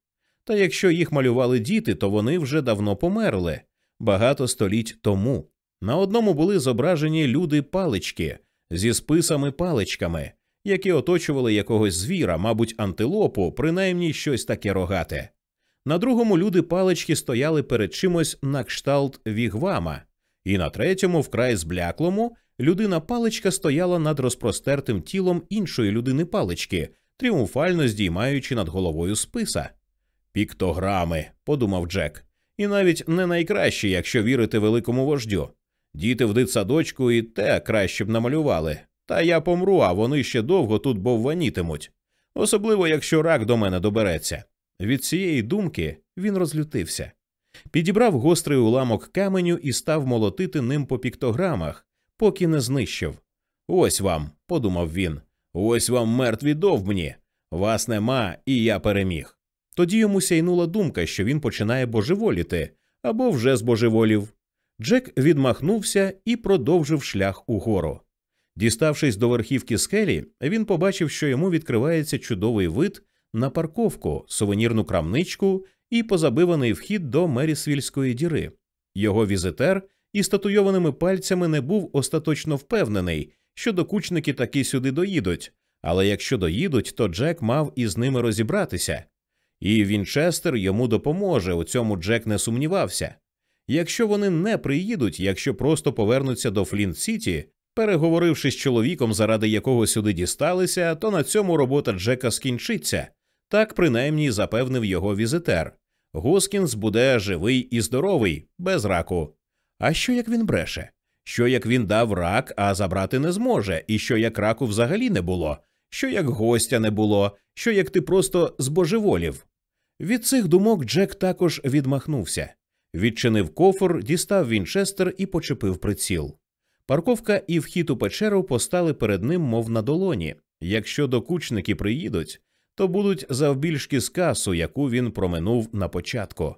Та якщо їх малювали діти, то вони вже давно померли багато століть тому. На одному були зображені люди палички зі списами паличками, які оточували якогось звіра, мабуть, антилопу, принаймні щось таке рогате. На другому люди палички стояли перед чимось на кшталт вігвама, і на третьому, вкрай збляклому, людина паличка стояла над розпростертим тілом іншої людини палички, тріумфально здіймаючи над головою списа. Піктограми, подумав Джек, і навіть не найкращі, якщо вірити великому вождю. Діти в дитсадочку і те краще б намалювали. Та я помру, а вони ще довго тут бовванітимуть. Особливо, якщо рак до мене добереться. Від цієї думки він розлютився. Підібрав гострий уламок каменю і став молотити ним по піктограмах, поки не знищив. Ось вам, подумав він, ось вам мертві довбні. Вас нема, і я переміг. Тоді йому сяйнула думка, що він починає божеволіти або вже збожеволів. Джек відмахнувся і продовжив шлях угору. Діставшись до верхівки скелі, він побачив, що йому відкривається чудовий вид на парковку, сувенірну крамничку і позабиваний вхід до Мерісвільської діри. Його візитер із татуйованими пальцями не був остаточно впевнений, що докучники таки сюди доїдуть, але якщо доїдуть, то Джек мав із ними розібратися. І Вінчестер йому допоможе. У цьому Джек не сумнівався. Якщо вони не приїдуть, якщо просто повернуться до Флінт Сіті, переговоривши з чоловіком, заради якого сюди дісталися, то на цьому робота Джека скінчиться. Так принаймні запевнив його візитер. Гускінс буде живий і здоровий, без раку. А що як він бреше? Що як він дав рак, а забрати не зможе, і що як раку взагалі не було, що як гостя не було, що як ти просто збожеволів. Від цих думок Джек також відмахнувся, відчинив кофр, дістав Вінчестер і почепив приціл. Парковка і вхід у печеру постали перед ним, мов на долоні. Якщо докучники приїдуть, то будуть завбільшки з касу, яку він проминув на початку.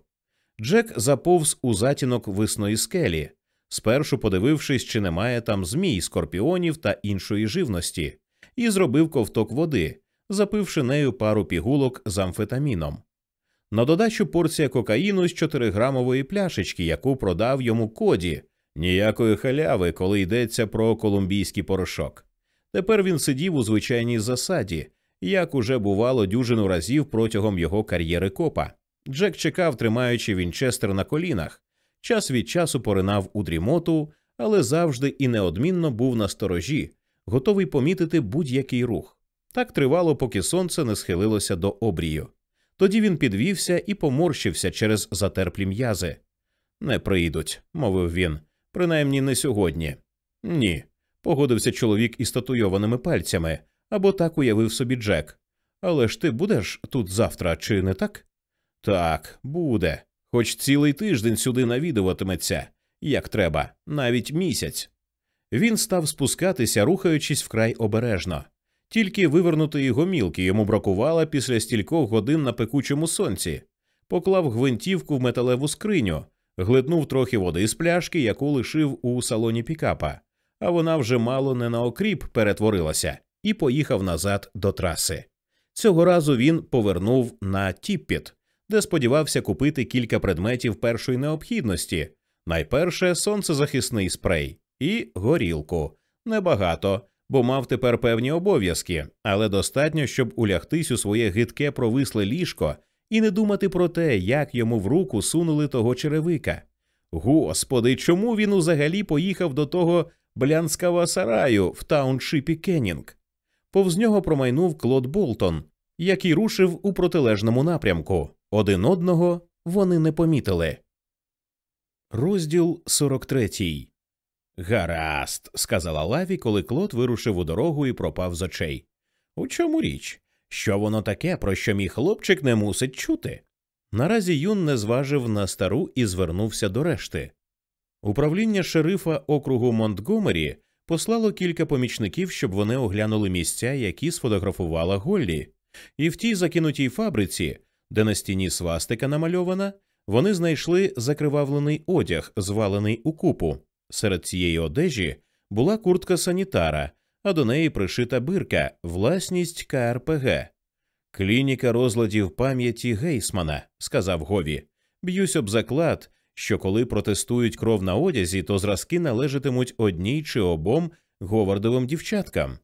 Джек заповз у затінок висної скелі, спершу подивившись, чи немає там змій, скорпіонів та іншої живності, і зробив ковток води, запивши нею пару пігулок з амфетаміном. На додачу порція кокаїну з 4-грамової пляшечки, яку продав йому коді, ніякої халяви, коли йдеться про колумбійський порошок. Тепер він сидів у звичайній засаді, як уже бувало дюжину разів протягом його кар'єри копа. Джек чекав, тримаючи Вінчестер на колінах, час від часу поринав у дрімоту, але завжди і неодмінно був на сторожі, готовий помітити будь-який рух. Так тривало, поки сонце не схилилося до обрію. Тоді він підвівся і поморщився через затерплі м'язи. Не прийдуть, мовив він, принаймні не сьогодні. Ні, погодився чоловік із татуйованими пальцями, або так уявив собі Джек. Але ж ти будеш тут завтра, чи не так? Так, буде, хоч цілий тиждень сюди навідуватиметься, як треба, навіть місяць. Він став спускатися, рухаючись вкрай обережно. Тільки вивернутої гомілки йому бракувало після стількох годин на пекучому сонці, поклав гвинтівку в металеву скриню, глитнув трохи води з пляшки, яку лишив у салоні пікапа, а вона вже мало не на окріп перетворилася, і поїхав назад до траси. Цього разу він повернув на Тіппіт, де сподівався купити кілька предметів першої необхідності найперше сонцезахисний спрей і горілку. Небагато, бо мав тепер певні обов'язки, але достатньо, щоб улягтись у своє гидке провисле ліжко і не думати про те, як йому в руку сунули того черевика. Господи, чому він узагалі поїхав до того блянського сараю в тауншипі Кеннінг? Повз нього промайнув Клод Болтон, який рушив у протилежному напрямку. Один одного вони не помітили. Розділ 43 Гаразд, сказала Лаві, коли Клод вирушив у дорогу і пропав з очей. У чому річ? Що воно таке, про що мій хлопчик не мусить чути? Наразі Юн не зважив на стару і звернувся до решти. Управління шерифа округу Монтгомері послало кілька помічників, щоб вони оглянули місця, які сфотографувала Голлі, і в тій закинутій фабриці, де на стіні свастика намальована, вони знайшли закривавлений одяг, звалений у купу. Серед цієї одежі була куртка санітара, а до неї пришита бирка, власність КРПГ. Клініка розладів пам'яті Гейсмана, сказав Гові. Б'юсь об заклад, що коли протестують кров на одязі, то зразки належатимуть одній чи обом Говардовим дівчаткам.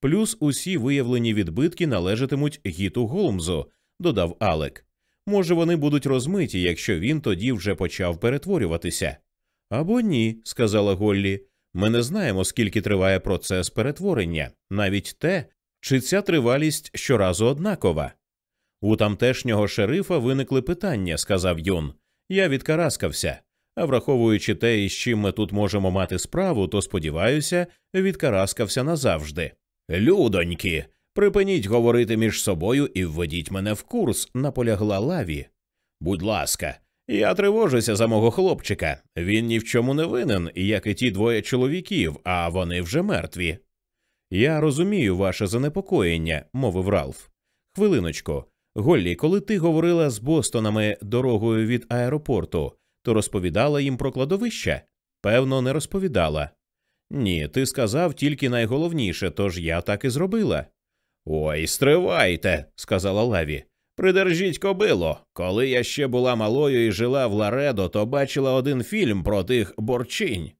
Плюс усі виявлені відбитки належатимуть гіту Голмзу, додав Алек. Може, вони будуть розмиті, якщо він тоді вже почав перетворюватися. Або ні, сказала Голлі. Ми не знаємо, скільки триває процес перетворення, навіть те, чи ця тривалість щоразу однакова. У тамтешнього шерифа виникли питання, сказав Юн. Я відкараскався. А враховуючи те, із чим ми тут можемо мати справу, то сподіваюся, відкараскався назавжди. Людоньки, припиніть говорити між собою і введіть мене в курс, наполягла лаві. Будь ласка, я тривожуся за мого хлопчика. Він ні в чому не винен, як і ті двоє чоловіків, а вони вже мертві. Я розумію ваше занепокоєння, мовив Ралф. Хвилиночку, Голлі, коли ти говорила з Бостонами дорогою від аеропорту, то розповідала їм про кладовище? Певно, не розповідала. Ні, ти сказав тільки найголовніше, тож я так і зробила. Ой, стривайте, сказала Лаві. Придержіть кобило. Коли я ще була малою і жила в Ларедо, то бачила один фільм про тих борчинь.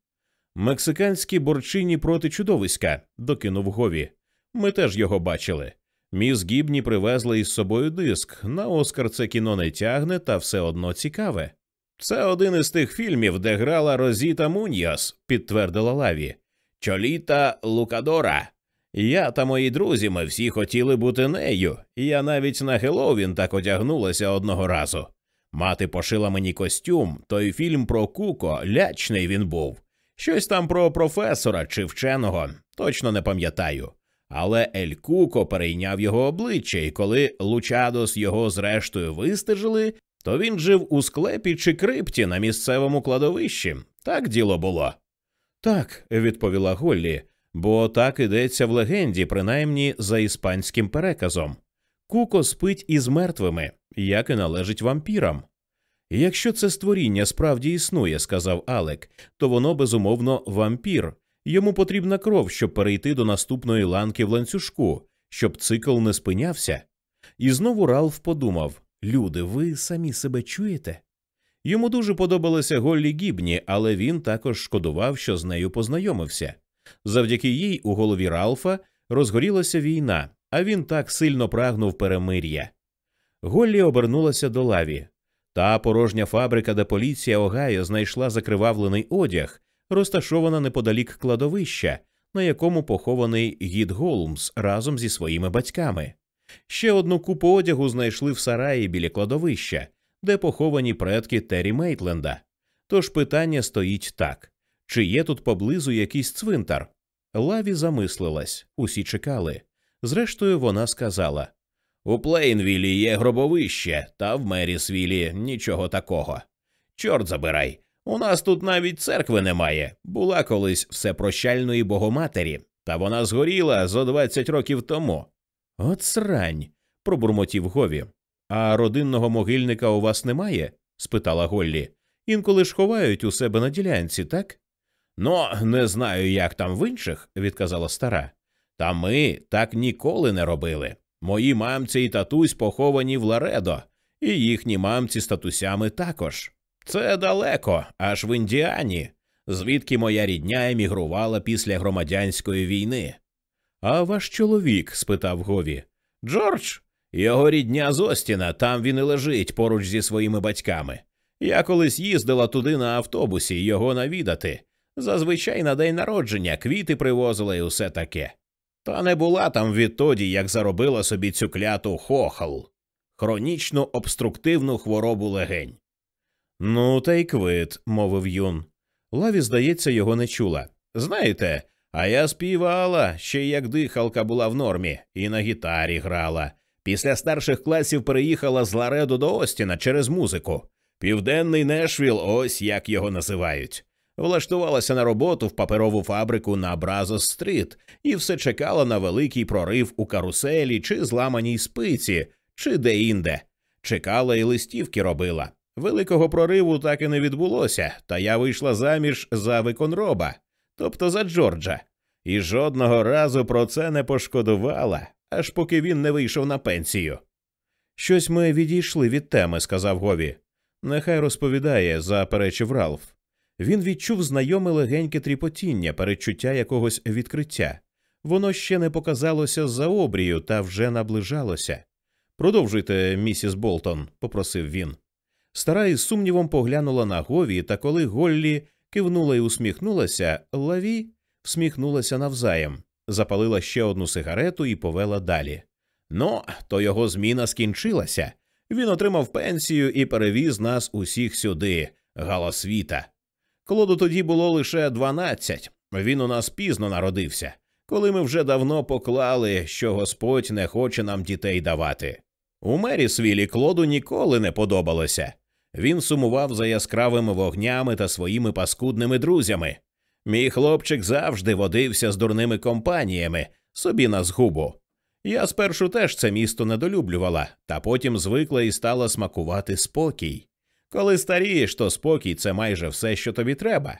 Мексиканські борчині проти чудовиська, докинув Гові. Ми теж його бачили. Міс Гібні привезла із собою диск. На Оскар це кіно не тягне, та все одно цікаве. Це один із тих фільмів, де грала Розіта Муньяс, підтвердила Лаві. Чоліта Лукадора. Я та мої друзі, ми всі хотіли бути нею. Я навіть на Геловін так одягнулася одного разу. Мати пошила мені костюм, той фільм про Куко, лячний він був. Щось там про професора чи вченого, точно не пам'ятаю. Але Ель Куко перейняв його обличчя, і коли Лучадос його зрештою вистежили, то він жив у склепі чи крипті на місцевому кладовищі. Так діло було. Так, відповіла Голлі, бо так ідеться в легенді, принаймні за іспанським переказом. Куко спить із мертвими, як і належить вампірам. Якщо це створіння справді існує, сказав Алек, то воно безумовно вампір. Йому потрібна кров, щоб перейти до наступної ланки в ланцюжку, щоб цикл не спинявся. І знову Ралф подумав Люди, ви самі себе чуєте? Йому дуже подобалася Голлі Гібні, але він також шкодував, що з нею познайомився. Завдяки їй у голові Ралфа розгорілася війна, а він так сильно прагнув перемир'я. Голлі обернулася до лаві. Та порожня фабрика, де поліція Огайо знайшла закривавлений одяг, розташована неподалік кладовища, на якому похований гід Голмс разом зі своїми батьками. Ще одну купу одягу знайшли в сараї біля кладовища, де поховані предки Террі Мейтленда. Тож питання стоїть так чи є тут поблизу якийсь цвинтар? Лаві замислилась, усі чекали. Зрештою, вона сказала У Плейнвілі є гробовище, та в Мерісвілі нічого такого. Чорт забирай. У нас тут навіть церкви немає. Була колись всепрощальної богоматері, та вона згоріла зо 20 років тому. От срань. пробурмотів Гові. А родинного могильника у вас немає? спитала Голлі. Інколи ж ховають у себе на ділянці, так? Ну, не знаю, як там в інших, відказала стара. Та ми так ніколи не робили. Мої мамці і татусь поховані в Ларедо, і їхні мамці з татусями також. Це далеко, аж в Індіані, звідки моя рідня емігрувала після громадянської війни. А ваш чоловік? спитав Гові. Джордж, його рідня з Остіна, там він і лежить поруч зі своїми батьками. Я колись їздила туди на автобусі його навідати. Зазвичай на день народження квіти привозила і усе таке. Та не була там відтоді, як заробила собі цю кляту хохал, хронічну обструктивну хворобу легень. Ну, та й квит, мовив юн. Лаві, здається, його не чула. Знаєте, а я співала, ще як дихалка була в нормі, і на гітарі грала. Після старших класів переїхала з Ларедо до Остіна через музику. Південний Нешвіл, ось як його називають. Влаштувалася на роботу в паперову фабрику на Бразос Стріт і все чекала на великий прорив у каруселі чи зламаній спиці, чи де інде. Чекала і листівки робила. Великого прориву так і не відбулося, та я вийшла заміж за виконроба, тобто за Джорджа, і жодного разу про це не пошкодувала, аж поки він не вийшов на пенсію. Щось ми відійшли від теми, сказав Гові. Нехай розповідає, заперечив Ралф. Він відчув знайоме легеньке тріпотіння, передчуття якогось відкриття. Воно ще не показалося за обрію та вже наближалося. Продовжуйте, місіс Болтон, попросив він. Стара із сумнівом поглянула на Гові, та коли Голлі кивнула і усміхнулася, лаві всміхнулася навзаєм, запалила ще одну сигарету і повела далі. Ну, то його зміна скінчилася. Він отримав пенсію і перевіз нас усіх сюди, галосвіта. Клоду тоді було лише дванадцять. Він у нас пізно народився, коли ми вже давно поклали, що Господь не хоче нам дітей давати. У Мерісвілі Клоду ніколи не подобалося. Він сумував за яскравими вогнями та своїми паскудними друзями. Мій хлопчик завжди водився з дурними компаніями, собі на згубу. Я спершу теж це місто недолюблювала, та потім звикла і стала смакувати спокій. Коли старієш, то спокій це майже все, що тобі треба.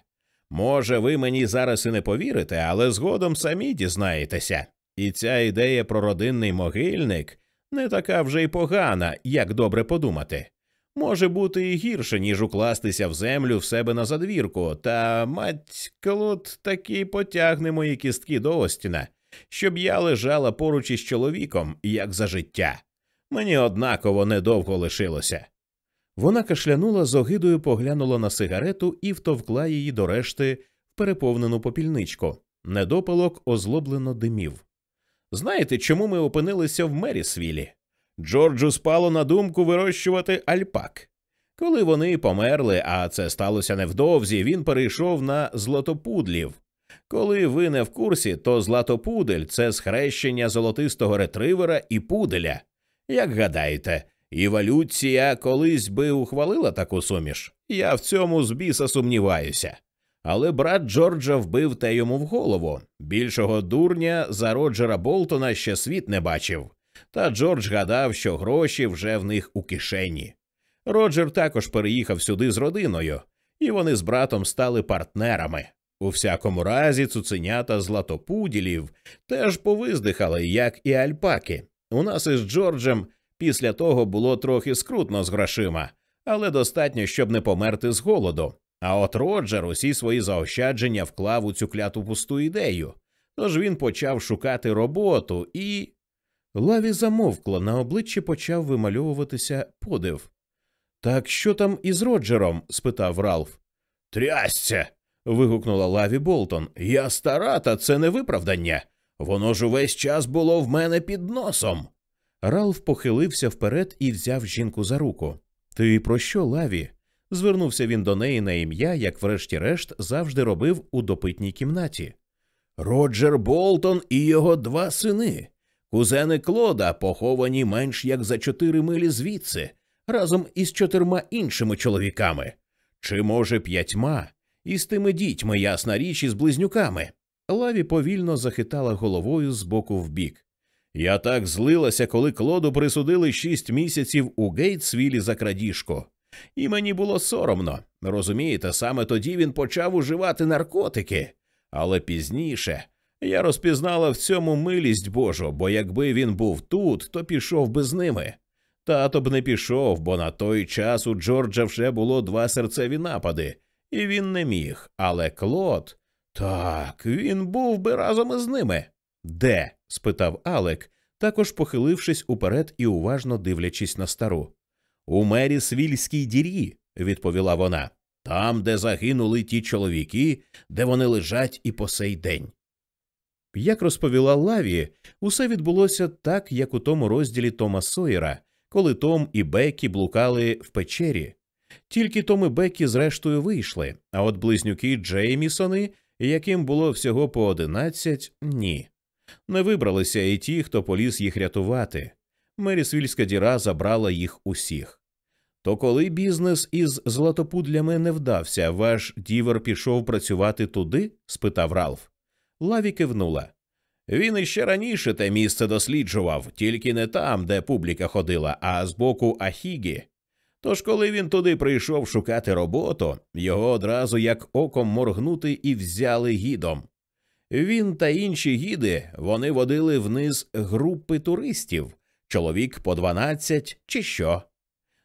Може, ви мені зараз і не повірите, але згодом самі дізнаєтеся. І ця ідея про родинний могильник не така вже й погана, як добре подумати. Може бути і гірше, ніж укластися в землю в себе на задвірку, та мать Клод таки потягне мої кістки до Остіна, щоб я лежала поруч із чоловіком, як за життя. Мені однаково недовго лишилося. Вона кашлянула з огидою поглянула на сигарету і втовкла її до решти в переповнену попільничку. Недопалок озлоблено димів. Знаєте, чому ми опинилися в Мерісвілі? Джорджу спало на думку вирощувати альпак. Коли вони померли, а це сталося невдовзі, він перейшов на златопудлів. Коли ви не в курсі, то златопудель це схрещення золотистого ретривера і пуделя. Як гадаєте, еволюція колись би ухвалила таку суміш? Я в цьому з біса сумніваюся. Але брат Джорджа вбив те йому в голову. Більшого дурня за Роджера Болтона ще світ не бачив. Та Джордж гадав, що гроші вже в них у кишені. Роджер також переїхав сюди з родиною, і вони з братом стали партнерами. У всякому разі, цуценята златопуділів теж повиздихали, як і альпаки. У нас із Джорджем після того було трохи скрутно з грошима, але достатньо, щоб не померти з голоду. А от Роджер усі свої заощадження вклав у цю кляту пусту ідею. Тож він почав шукати роботу і... Лаві замовкла, на обличчі почав вимальовуватися подив. Так що там із Роджером? спитав Ралф. Трясця. вигукнула Лаві Болтон. Я стара, та це не виправдання. Воно ж увесь час було в мене під носом. Ралф похилився вперед і взяв жінку за руку. Ти про що, Лаві? Звернувся він до неї на ім'я, як врешті-решт завжди робив у допитній кімнаті. Роджер Болтон і його два сини, кузени Клода, поховані менш як за чотири милі звідси, разом із чотирма іншими чоловіками, чи, може, п'ятьма, і з тими дітьми, ясна річ, із близнюками. Лаві повільно захитала головою з боку в бік. Я так злилася, коли Клоду присудили шість місяців у Гейтсвілі за крадіжку. І мені було соромно. Розумієте, саме тоді він почав уживати наркотики. Але пізніше я розпізнала в цьому милість Божу, бо якби він був тут, то пішов би з ними. Тато б не пішов, бо на той час у Джорджа вже було два серцеві напади, і він не міг. Але Клод. Так, він був би разом із ними. Де? спитав Алек, також похилившись уперед і уважно дивлячись на стару. У мері свільській дірі, відповіла вона, там, де загинули ті чоловіки, де вони лежать і по сей день. Як розповіла Лаві, усе відбулося так, як у тому розділі Тома Сойера, коли Том і Беккі блукали в печері. Тільки Том і Беккі зрештою вийшли, а от близнюки Джеймісони, яким було всього по одинадцять, ні. Не вибралися і ті, хто поліз їх рятувати. Мерісвільська діра забрала їх усіх. То коли бізнес із златопудлями не вдався, ваш дівер пішов працювати туди? спитав Ралф. Лаві кивнула. Він іще раніше те місце досліджував, тільки не там, де публіка ходила, а з боку Ахігі. Тож, коли він туди прийшов шукати роботу, його одразу як оком моргнути і взяли гідом. Він та інші гіди вони водили вниз групи туристів, чоловік по дванадцять чи що.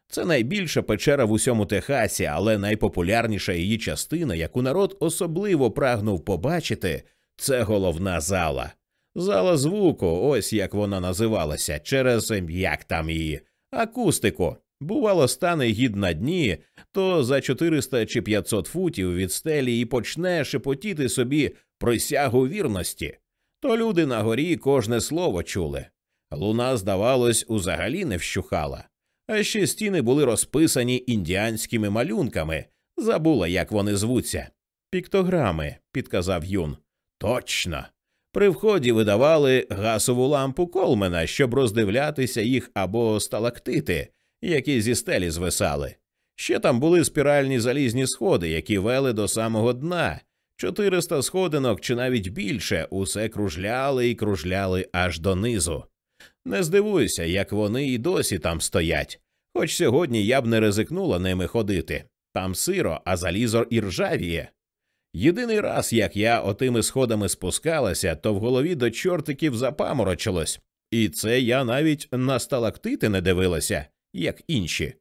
Це найбільша печера в усьому Техасі, але найпопулярніша її частина, яку народ особливо прагнув побачити, це головна зала. Зала звуку, ось як вона називалася, через як там її, акустику. Бувало, стане гід на дні, то за 400 чи 500 футів від стелі і почне шепотіти собі присягу вірності. То люди на горі кожне слово чули. Луна, здавалось, узагалі не вщухала, а ще стіни були розписані індіанськими малюнками. Забула, як вони звуться. Піктограми, підказав юн. Точно. При вході видавали гасову лампу Колмена, щоб роздивлятися їх або сталактити, які зі стелі звисали. Ще там були спіральні залізні сходи, які вели до самого дна. 400 сходинок чи навіть більше усе кружляли і кружляли аж донизу. Не здивуйся, як вони і досі там стоять. Хоч сьогодні я б не ризикнула ними ходити. Там сиро, а залізо і ржавіє. Єдиний раз, як я отими сходами спускалася, то в голові до чортиків запаморочилось, і це я навіть на сталактити не дивилася, як інші.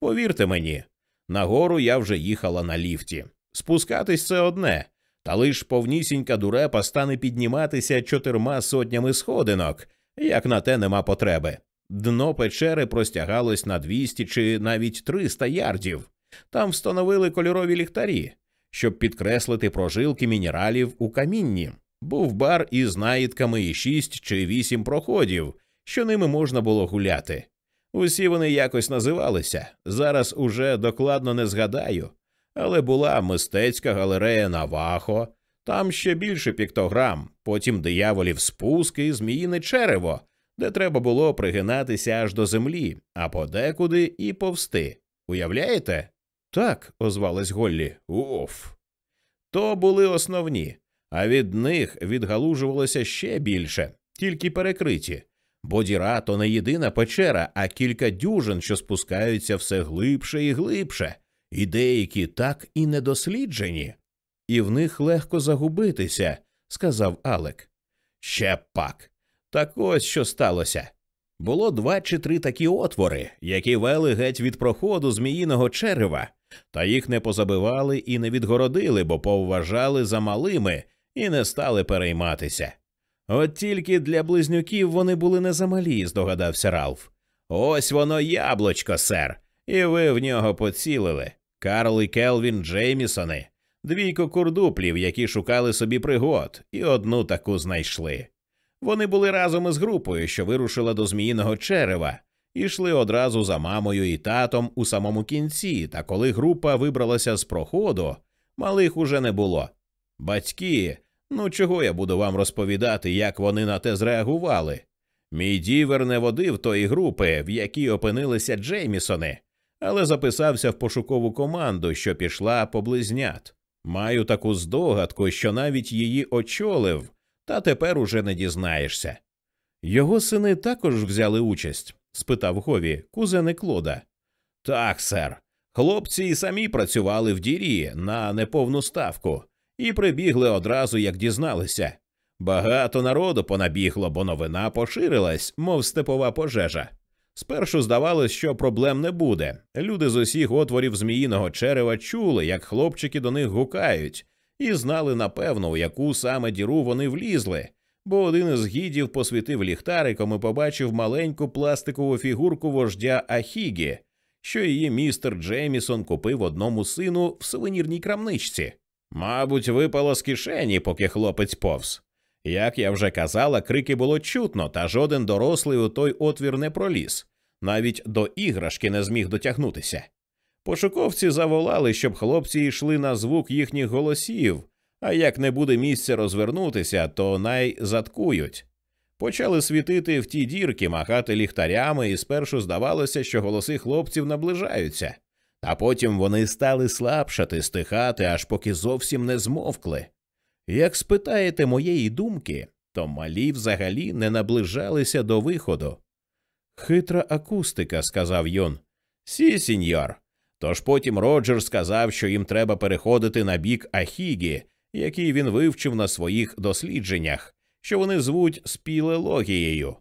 Повірте мені, нагору я вже їхала на ліфті. Спускатись це одне, та лиш повнісінька дурепа стане підніматися чотирма сотнями сходинок, як на те нема потреби. Дно печери простягалось на 200 чи навіть 300 ярдів. Там встановили кольорові ліхтарі, щоб підкреслити прожилки мінералів у камінні. Був бар із наїдками і шість чи вісім проходів, що ними можна було гуляти. Усі вони якось називалися. Зараз уже докладно не згадаю, але була мистецька галерея Навахо, там ще більше піктограм, потім дияволів спуски зміїне черево, де треба було пригинатися аж до землі, а подекуди і повсти. Уявляєте? Так, озвалась Голлі. Уф. То були основні, а від них відгалужувалося ще більше, тільки перекриті. Бо діра то не єдина печера, а кілька дюжин, що спускаються все глибше і глибше, і деякі так і недосліджені. І в них легко загубитися, сказав Алек. Ще пак. Так ось що сталося. Було два чи три такі отвори, які вели геть від проходу зміїного черева, та їх не позабивали і не відгородили, бо повважали за малими і не стали перейматися. От тільки для близнюків вони були не замалі, здогадався Ралф. Ось воно яблучко, сер, і ви в нього поцілили. Карл і Келвін Джеймісони. двійко курдуплів, які шукали собі пригод, і одну таку знайшли. Вони були разом із групою, що вирушила до Зміїного черева, і йшли одразу за мамою і татом у самому кінці, та коли група вибралася з проходу, малих уже не було. Батьки, ну чого я буду вам розповідати, як вони на те зреагували? Мій дівер не водив тої групи, в якій опинилися Джеймісони, але записався в пошукову команду, що пішла по близнят. Маю таку здогадку, що навіть її очолив, та тепер уже не дізнаєшся. Його сини також взяли участь? спитав Гові, кузени Клода. Так, сер. Хлопці й самі працювали в дірі на неповну ставку і прибігли одразу, як дізналися. Багато народу понабігло, бо новина поширилась, мов степова пожежа. Спершу здавалось, що проблем не буде. Люди з усіх отворів зміїного черева чули, як хлопчики до них гукають, і знали напевно, у яку саме діру вони влізли, бо один із гідів посвітив ліхтариком і побачив маленьку пластикову фігурку вождя Ахігі, що її містер Джеймісон купив одному сину в сувенірній крамничці. Мабуть, випало з кишені, поки хлопець повз. Як я вже казала, крики було чутно, та жоден дорослий у той отвір не проліз, навіть до іграшки не зміг дотягнутися. Пошуковці заволали, щоб хлопці йшли на звук їхніх голосів, а як не буде місця розвернутися, то най заткують. Почали світити в ті дірки, махати ліхтарями, і спершу здавалося, що голоси хлопців наближаються, а потім вони стали слабшати, стихати, аж поки зовсім не змовкли. Як спитаєте моєї думки, то малі взагалі не наближалися до виходу. Хитра акустика, сказав Юн. Сі, сіньор. Тож потім Роджер сказав, що їм треба переходити на бік Ахігі, який він вивчив на своїх дослідженнях, що вони звуть спілелогією.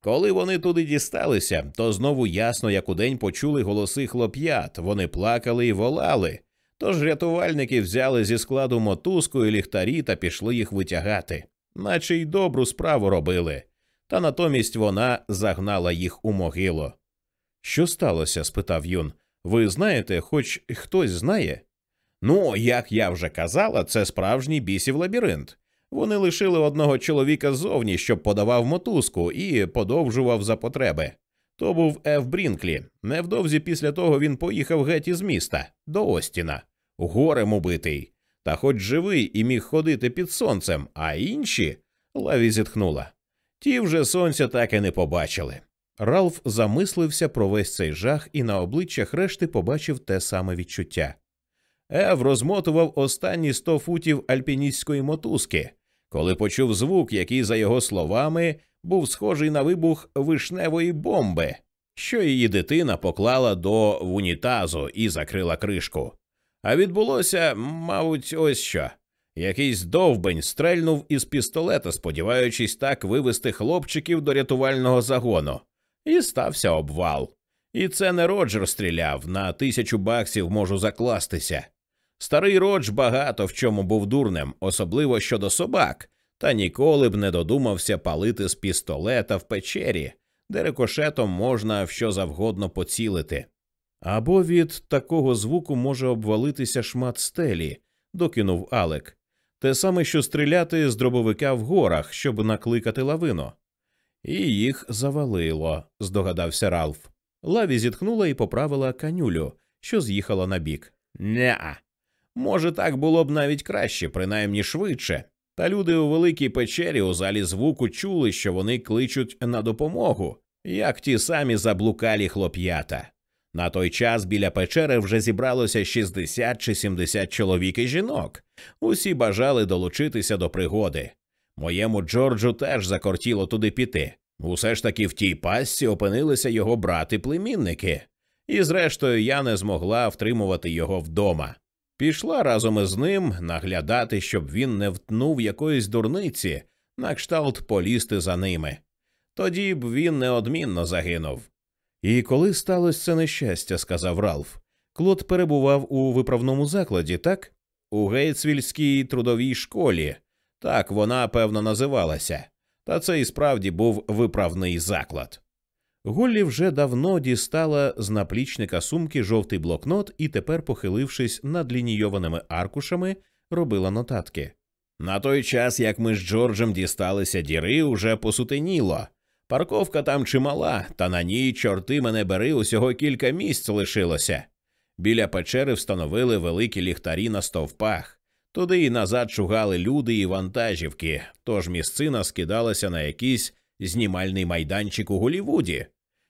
Коли вони туди дісталися, то знову ясно, як удень почули голоси хлоп'ят, вони плакали і волали. Тож рятувальники взяли зі складу мотузку і ліхтарі та пішли їх витягати, наче й добру справу робили, та натомість вона загнала їх у могилу. Що сталося? спитав Юн. Ви знаєте, хоч хтось знає? Ну, як я вже казала, це справжній бісів лабіринт. Вони лишили одного чоловіка ззовні, щоб подавав мотузку і подовжував за потреби. То був Еф Брінклі. Невдовзі після того він поїхав геть із міста до Остіна, горем убитий, та хоч живий і міг ходити під сонцем, а інші лаві зітхнула. Ті вже сонця так і не побачили. Ралф замислився про весь цей жах і на обличчях решти побачив те саме відчуття. Ев розмотував останні сто футів альпіністської мотузки, коли почув звук, який, за його словами, був схожий на вибух вишневої бомби, що її дитина поклала до унітазу і закрила кришку. А відбулося, мабуть, ось що. Якийсь довбень стрельнув із пістолета, сподіваючись так вивести хлопчиків до рятувального загону, і стався обвал. І це не Роджер стріляв, на тисячу баксів можу закластися. Старий Родж багато в чому був дурнем, особливо щодо собак, та ніколи б не додумався палити з пістолета в печері, де рикошетом можна що завгодно поцілити. Або від такого звуку може обвалитися шмат стелі, докинув Алек, те саме, що стріляти з дробовика в горах, щоб накликати лавину. І їх завалило, здогадався Ралф. Лаві зітхнула і поправила канюлю, що з'їхала на бік. Неа. Може, так було б навіть краще, принаймні швидше. Та люди у великій печері у залі звуку чули, що вони кличуть на допомогу, як ті самі заблукалі хлоп'ята. На той час біля печери вже зібралося 60 чи 70 чоловік і жінок. Усі бажали долучитися до пригоди. Моєму Джорджу теж закортіло туди піти. Усе ж таки в тій пастці опинилися його брати племінники, і зрештою я не змогла втримувати його вдома. Пішла разом із ним наглядати, щоб він не втнув якоїсь дурниці, на кшталт полізти за ними. Тоді б він неодмінно загинув. І коли сталося це нещастя, сказав Ралф, Клод перебував у виправному закладі, так? У Гейтсвільській трудовій школі. Так вона, певно, називалася. Та це і справді був виправний заклад. Голлі вже давно дістала з наплічника сумки жовтий блокнот і тепер, похилившись над лінійованими аркушами, робила нотатки. На той час, як ми з Джорджем дісталися діри, уже посутеніло. Парковка там чимала, та на ній, чорти мене бери, усього кілька місць лишилося. Біля печери встановили великі ліхтарі на стовпах. Туди і назад шугали люди і вантажівки, тож місцина скидалася на якийсь знімальний майданчик у Голівуді.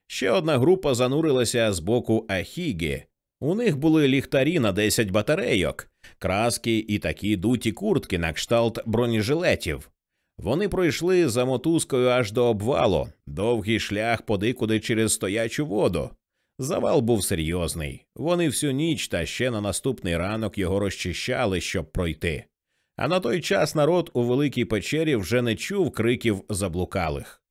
Ще одна група занурилася з боку Ахігі. У них були ліхтарі на 10 батарейок, краски і такі дуті куртки на кшталт бронежилетів. Вони пройшли за мотузкою аж до обвалу, довгий шлях подикуди через стоячу воду. Завал був серйозний. Вони всю ніч та ще на наступний ранок його розчищали, щоб пройти. А на той час народ у великій печері вже не чув криків заблукалих.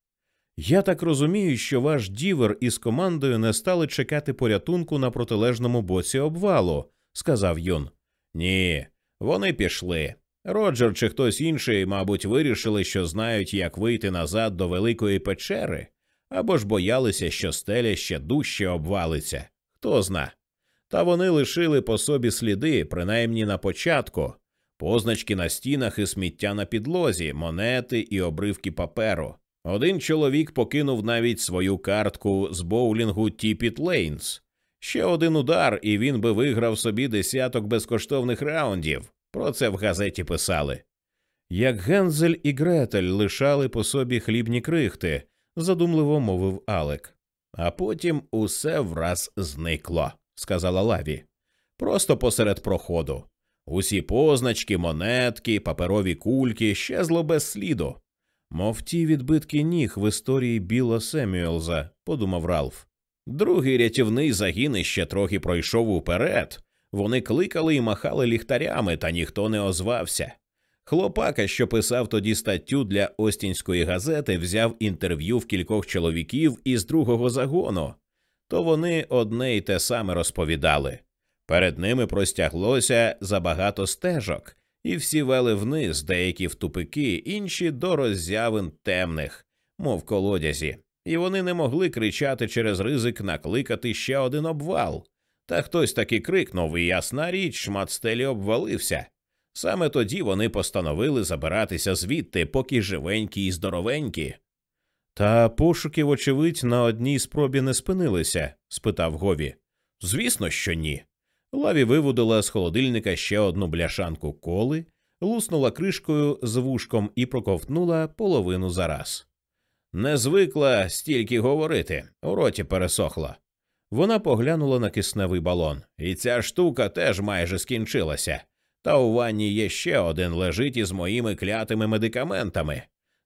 Я так розумію, що ваш дівер із командою не стали чекати порятунку на протилежному боці обвалу, сказав Юн. Ні, вони пішли. Роджер чи хтось інший, мабуть, вирішили, що знають, як вийти назад до великої печери, або ж боялися, що стеля ще дужче обвалиться. Хто зна. Та вони лишили по собі сліди, принаймні на початку, позначки на стінах і сміття на підлозі, монети і обривки паперу. Один чоловік покинув навіть свою картку з боулінгу Тіпіт Лейнс. Ще один удар, і він би виграв собі десяток безкоштовних раундів. Про це в газеті писали. Як Гензель і Гретель лишали по собі хлібні крихти, задумливо мовив Алек. А потім усе враз зникло, сказала Лаві. Просто посеред проходу. Усі позначки, монетки, паперові кульки щезло без сліду. Мов ті відбитки ніг в історії Біла Семюелза, подумав Ралф. Другий рятівний загін іще трохи пройшов уперед. Вони кликали і махали ліхтарями, та ніхто не озвався. Хлопака, що писав тоді статтю для Остінської газети, взяв інтерв'ю в кількох чоловіків із другого загону, то вони одне й те саме розповідали. Перед ними простяглося забагато стежок, і всі вели вниз, деякі в тупики, інші до роззявин темних, мов колодязі, і вони не могли кричати через ризик накликати ще один обвал. Та хтось таки крикнув, і ясна річ, шмат стелі обвалився. Саме тоді вони постановили забиратися звідти, поки живенькі і здоровенькі. Та пошуки, вочевидь, на одній спробі не спинилися? спитав Гові. Звісно, що ні. Лаві виводила з холодильника ще одну бляшанку коли, луснула кришкою з вушком і проковтнула половину за раз. Не звикла стільки говорити, у роті пересохла. Вона поглянула на кисневий балон, і ця штука теж майже скінчилася. Та у ванні є ще один лежить із моїми клятими медикаментами.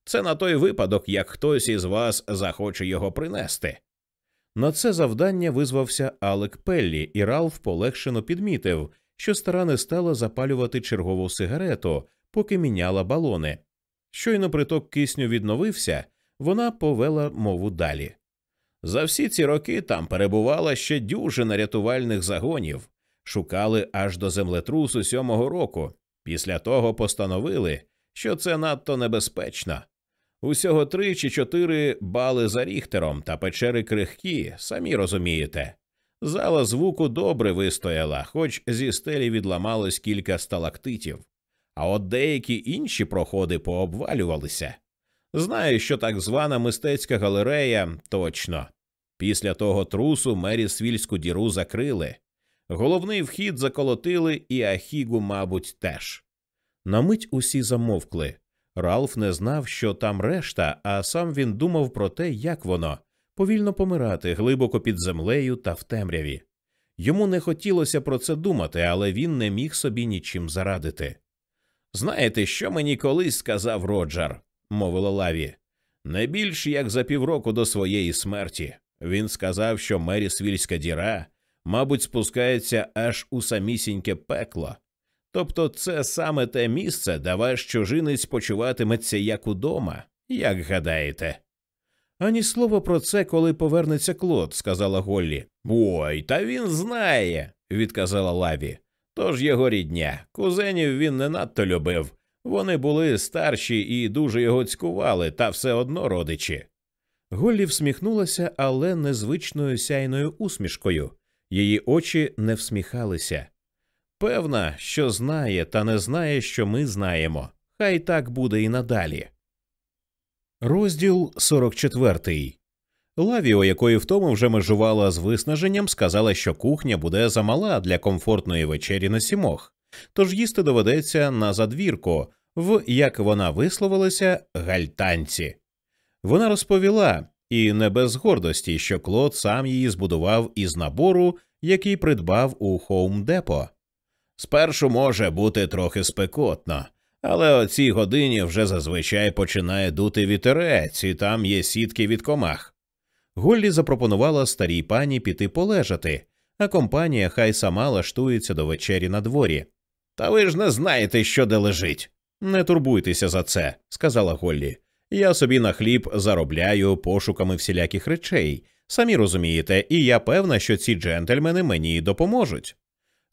Це на той випадок, як хтось із вас захоче його принести. На це завдання визвався Алек Пеллі, і Ралф полегшено підмітив, що стара не стала запалювати чергову сигарету, поки міняла балони. Щойно приток кисню відновився, вона повела мову далі. За всі ці роки там перебувала ще дюжина рятувальних загонів, шукали аж до землетрусу сьомого року. Після того постановили, що це надто небезпечно. Усього три чи чотири бали за ріхтером та печери крихкі, самі розумієте. Зала звуку добре вистояла, хоч зі стелі відламалось кілька сталактитів, а от деякі інші проходи пообвалювалися. Знаю, що так звана мистецька галерея точно. Після того трусу Мерісвільську діру закрили. Головний вхід заколотили, і Ахігу, мабуть, теж. На мить усі замовкли. Ралф не знав, що там решта, а сам він думав про те, як воно повільно помирати глибоко під землею та в темряві. Йому не хотілося про це думати, але він не міг собі нічим зарадити. Знаєте, що мені колись сказав Роджер, мовила Лаві. Не більш як за півроку до своєї смерті. Він сказав, що Мерісвільська діра, мабуть, спускається аж у самісіньке пекло. Тобто це саме те місце, де ваш чужинець почуватиметься як удома, як гадаєте. Ані слова про це, коли повернеться Клод, сказала Голлі. Ой, та він знає, відказала Лаві. Тож його рідня. Кузенів він не надто любив. Вони були старші і дуже його цькували, та все одно родичі. Голлі всміхнулася, але незвичною сяйною усмішкою. Її очі не всміхалися. Певна, що знає, та не знає, що ми знаємо. Хай так буде і надалі. Розділ 44. Лавіо, якої втому вже межувала з виснаженням, сказала, що кухня буде замала для комфортної вечері на сімох, тож їсти доведеться на задвірку, в як вона висловилася, гальтанці. Вона розповіла, і не без гордості, що Клод сам її збудував із набору, який придбав у Хоум Депо. Спершу може бути трохи спекотно, але о цій годині вже зазвичай починає дути вітерець, і там є сітки від комах. Голлі запропонувала старій пані піти полежати, а компанія хай сама лаштується до вечері на дворі. Та ви ж не знаєте, що де лежить. Не турбуйтеся за це, сказала Голлі. Я собі на хліб заробляю пошуками всіляких речей. Самі розумієте, і я певна, що ці джентльмени мені допоможуть.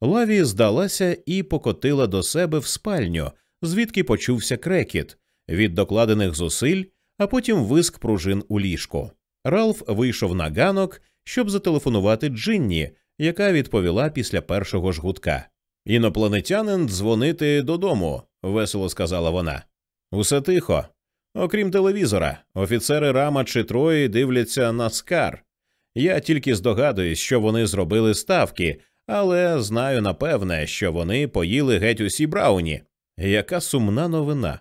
Лаві здалася і покотила до себе в спальню, звідки почувся крекіт від докладених зусиль, а потім виск пружин у ліжку. Ралф вийшов на ганок, щоб зателефонувати Джинні, яка відповіла після першого ж гудка. Інопланетянин дзвонити додому, весело сказала вона. Усе тихо. Окрім телевізора, офіцери Рама чи Трої дивляться на скар. Я тільки здогадуюсь, що вони зробили ставки, але знаю напевне, що вони поїли геть усі Брауні. Яка сумна новина.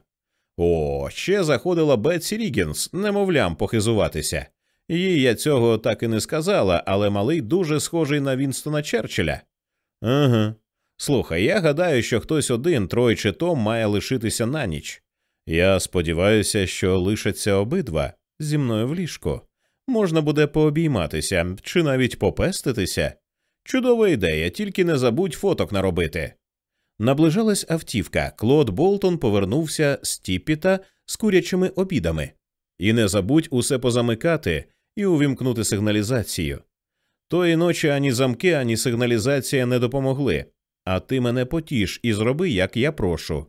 О, ще заходила Бетсі Рігінс, немовлям похизуватися. Їй я цього так і не сказала, але малий дуже схожий на Вінстона Черчилля. Ага. Слухай, я гадаю, що хтось один, Трой чи Том має лишитися на ніч. Я сподіваюся, що лишаться обидва зі мною в ліжку. Можна буде пообійматися чи навіть попеститися. Чудова ідея, тільки не забудь фоток наробити. Наближалась автівка. Клод Болтон повернувся з Тіппіта з курячими обідами. І не забудь усе позамикати і увімкнути сигналізацію. Тої ночі ані замки, ані сигналізація не допомогли. А ти мене потіш і зроби, як я прошу.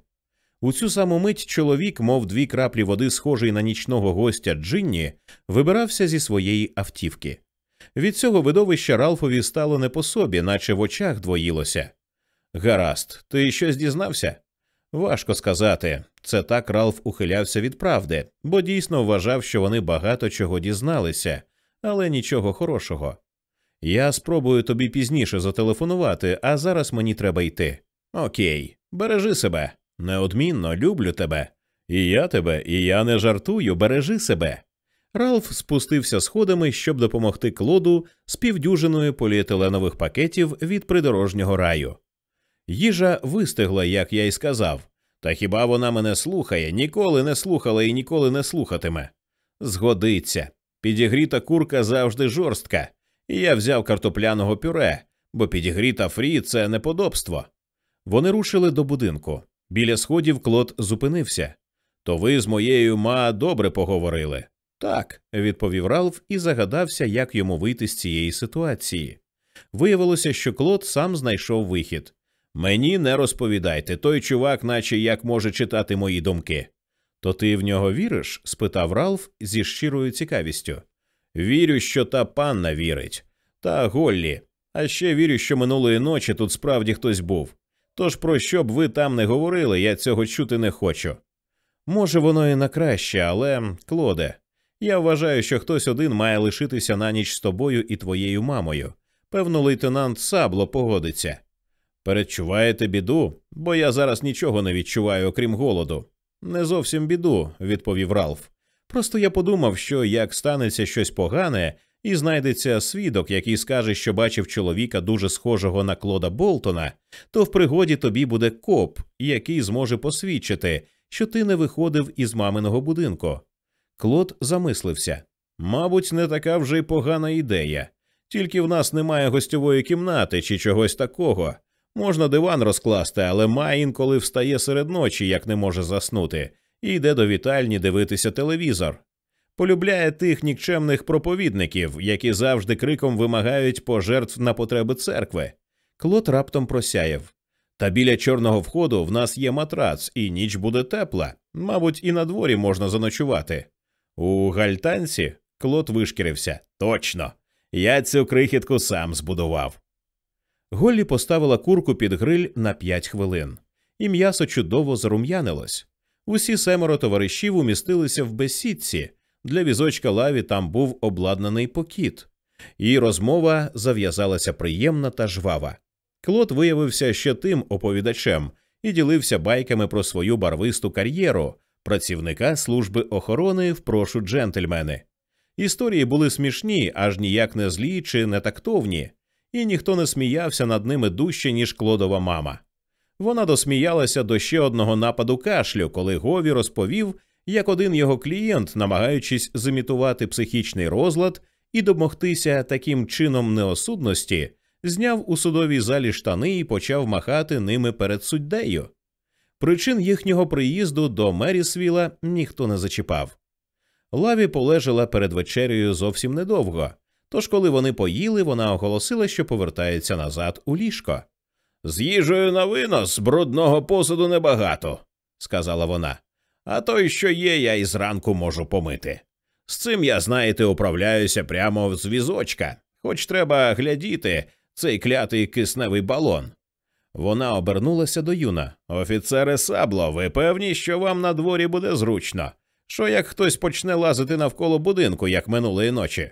У цю саму мить чоловік, мов дві краплі води, схожий на нічного гостя Джинні, вибирався зі своєї автівки. Від цього видовища Ралфові стало не по собі, наче в очах двоїлося. Гаразд, ти щось дізнався? Важко сказати. Це так Ралф ухилявся від правди, бо дійсно вважав, що вони багато чого дізналися, але нічого хорошого. Я спробую тобі пізніше зателефонувати, а зараз мені треба йти. Окей, бережи себе. Неодмінно люблю тебе. І я тебе, і я не жартую, бережи себе. Ралф спустився сходами, щоб допомогти Клоду з півдюжиною поліетиленових пакетів від придорожнього раю. Їжа вистигла, як я й сказав, та хіба вона мене слухає, ніколи не слухала і ніколи не слухатиме. Згодиться. Підігріта курка завжди жорстка, і я взяв картопляного пюре, бо підігріта фрі це неподобство. Вони рушили до будинку. Біля сходів Клод зупинився. То ви з моєю ма добре поговорили. Так, відповів Ралф і загадався, як йому вийти з цієї ситуації. Виявилося, що Клод сам знайшов вихід. Мені не розповідайте, той чувак, наче як може читати мої думки. То ти в нього віриш? спитав Ралф зі щирою цікавістю. Вірю, що та панна вірить. Та Голлі. А ще вірю, що минулої ночі тут справді хтось був. Тож про що б ви там не говорили, я цього чути не хочу. Може, воно і на краще, але, Клоде, я вважаю, що хтось один має лишитися на ніч з тобою і твоєю мамою. Певно, лейтенант Сабло погодиться. Передчуваєте біду, бо я зараз нічого не відчуваю, окрім голоду. Не зовсім біду, відповів Ралф. Просто я подумав, що як станеться щось погане, і знайдеться свідок, який скаже, що бачив чоловіка дуже схожого на Клода Болтона, то в пригоді тобі буде коп, який зможе посвідчити, що ти не виходив із маминого будинку. Клод замислився. Мабуть, не така вже й погана ідея. Тільки в нас немає гостьової кімнати чи чогось такого. Можна диван розкласти, але ма інколи встає серед ночі, як не може заснути, і йде до вітальні дивитися телевізор. Полюбляє тих нікчемних проповідників, які завжди криком вимагають пожертв на потреби церкви. Клод раптом просяяв. Та біля чорного входу в нас є матрац, і ніч буде тепла. Мабуть, і на дворі можна заночувати. У гальтанці? Клод вишкірився. Точно. Я цю крихітку сам збудував. Голлі поставила курку під гриль на п'ять хвилин, і м'ясо чудово зарум'янилось. Усі семеро товаришів умістилися в безсідці. Для візочка лаві там був обладнаний покіт, і розмова зав'язалася приємна та жвава. Клод виявився ще тим оповідачем і ділився байками про свою барвисту кар'єру працівника служби охорони в прошу джентльмени. Історії були смішні, аж ніяк не злі чи не тактовні, і ніхто не сміявся над ними дужче, ніж Клодова мама. Вона досміялася до ще одного нападу кашлю, коли Гові розповів, як один його клієнт, намагаючись зимітувати психічний розлад і домогтися таким чином неосудності, зняв у судовій залі штани і почав махати ними перед суддею. Причин їхнього приїзду до Мерісвіла ніхто не зачіпав. Лаві полежала перед вечерею зовсім недовго, тож, коли вони поїли, вона оголосила, що повертається назад у ліжко. З їжею на винос брудного посуду небагато, сказала вона. А той, що є, я і зранку можу помити. З цим я, знаєте, управляюся прямо з візочка, хоч треба глядіти цей клятий кисневий балон. Вона обернулася до юна. Офіцере сабло, ви певні, що вам на дворі буде зручно. Що як хтось почне лазити навколо будинку, як минулої ночі?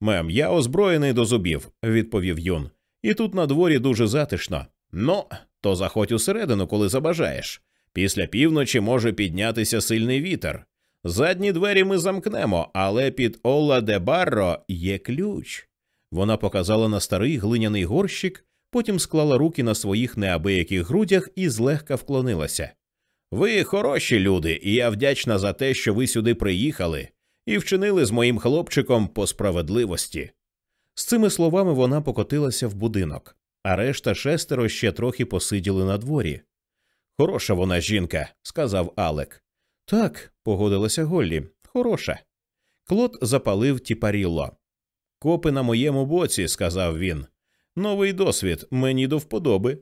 Мем, я озброєний до зубів, відповів юн. І тут на дворі дуже затишно. Ну, то заходь усередину, коли забажаєш. Після півночі може піднятися сильний вітер. Задні двері ми замкнемо, але під Ола де Барро є ключ. Вона показала на старий глиняний горщик, потім склала руки на своїх неабияких грудях і злегка вклонилася. Ви хороші люди, і я вдячна за те, що ви сюди приїхали і вчинили з моїм хлопчиком по справедливості. З цими словами вона покотилася в будинок, а решта шестеро ще трохи посиділи на дворі. Хороша вона жінка, сказав Алек. Так, погодилася Голлі, хороша. Клод запалив тіпарілло. Копи на моєму боці, сказав він. Новий досвід мені до вподоби.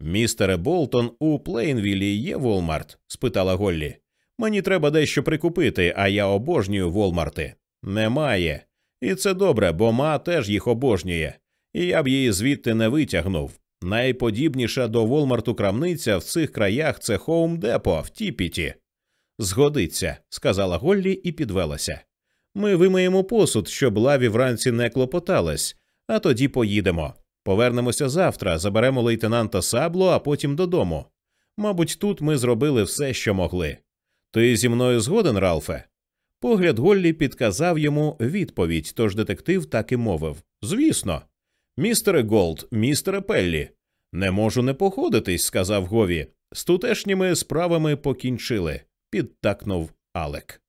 Містере Болтон, у Плейнвілі є Волмарт? спитала Голлі. Мені треба дещо прикупити, а я обожнюю Волмарти. Немає. І це добре, бо ма теж їх обожнює, і я б її звідти не витягнув. Найподібніша до Волмарту крамниця в цих краях це Хоум Депо в Тіпіті. Згодиться, сказала Голлі і підвелася. Ми вимиємо посуд, щоб Лаві вранці не клопоталась, а тоді поїдемо. Повернемося завтра, заберемо лейтенанта Сабло, а потім додому. Мабуть, тут ми зробили все, що могли. Ти зі мною згоден, Ралфе? Погляд Голлі підказав йому відповідь, тож детектив так і мовив Звісно. Містере Голд, містере Пеллі. Не можу не погодитись, сказав Гові. З тутешніми справами покінчили, підтакнув Алек.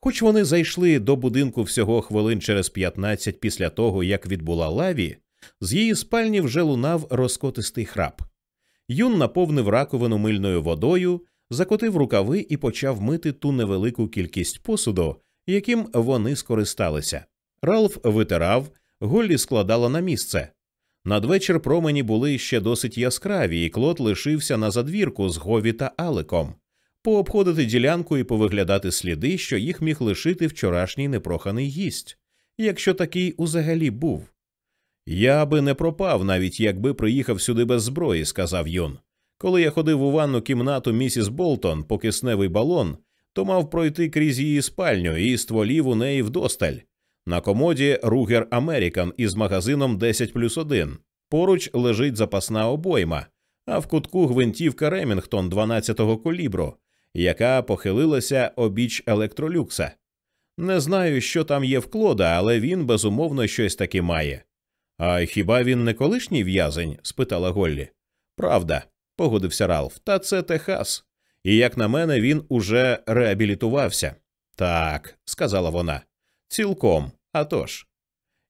Хоч вони зайшли до будинку всього хвилин через 15 після того, як відбула лаві, з її спальні вже лунав розкотистий храп. Юн наповнив раковину мильною водою, закотив рукави і почав мити ту невелику кількість посуду, яким вони скористалися. Ралф витирав, Голлі складала на місце. Надвечір промені були ще досить яскраві, і клод лишився на задвірку з Гові та Аликом, пообходити ділянку і повиглядати сліди, що їх міг лишити вчорашній непроханий гість, якщо такий узагалі був. Я би не пропав, навіть якби приїхав сюди без зброї, сказав Юн. Коли я ходив у ванну кімнату місіс Болтон по кисневий балон, то мав пройти крізь її спальню і стволів у неї вдосталь. На комоді Ругер Американ із магазином 10 плюс 1. Поруч лежить запасна обойма, а в кутку гвинтівка Ремінгтон 12-го колібру, яка похилилася обіч електролюкса. Не знаю, що там є в Клода, але він безумовно щось таки має. А хіба він не колишній в'язень? спитала Голлі. Правда, погодився Ралф, та це Техас. І як на мене, він уже реабілітувався. Так, сказала вона. Цілком, а тож».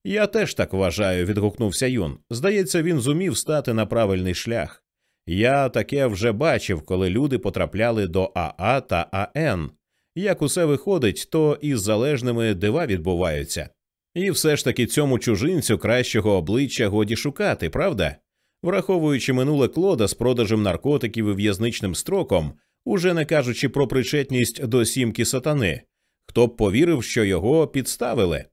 Я теж так вважаю, відгукнувся Юн. Здається, він зумів стати на правильний шлях. Я таке вже бачив, коли люди потрапляли до АА та АН. Як усе виходить, то із залежними дива відбуваються. І все ж таки цьому чужинцю кращого обличчя годі шукати, правда? Враховуючи минуле клода з продажем наркотиків і в'язничним строком, уже не кажучи про причетність до сімки сатани, Хто б повірив, що його підставили?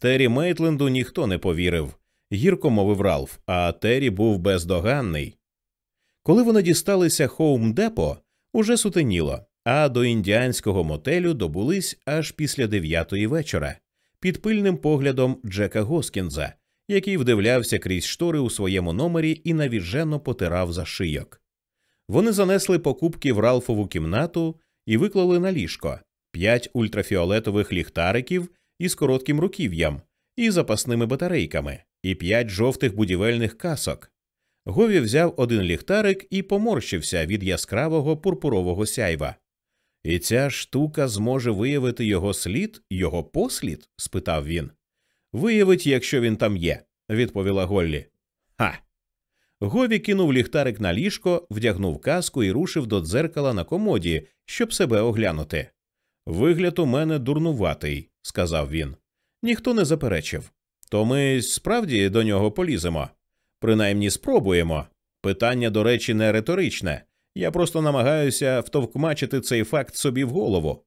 Террі Мейтленду ніхто не повірив, гірко мовив Ралф, а Террі був бездоганний. Коли вони дісталися Хоум Депо, уже сутеніло, а до індіанського мотелю добулись аж після дев'ятої вечора під пильним поглядом Джека Госкінза, який вдивлявся крізь штори у своєму номері і навіжено потирав за шийок. Вони занесли покупки в Ралфову кімнату і виклали на ліжко п'ять ультрафіолетових ліхтариків із коротким руків'ям і запасними батарейками, і п'ять жовтих будівельних касок. Гові взяв один ліхтарик і поморщився від яскравого пурпурового сяйва. І ця штука зможе виявити його слід, його послід? спитав він. Виявить, якщо він там є, відповіла Голлі. Ха. Гові кинув ліхтарик на ліжко, вдягнув каску і рушив до дзеркала на комоді, щоб себе оглянути. Вигляд у мене дурнуватий, сказав він. Ніхто не заперечив. То ми справді до нього поліземо. Принаймні спробуємо. Питання, до речі, не риторичне. Я просто намагаюся втовкмачити цей факт собі в голову.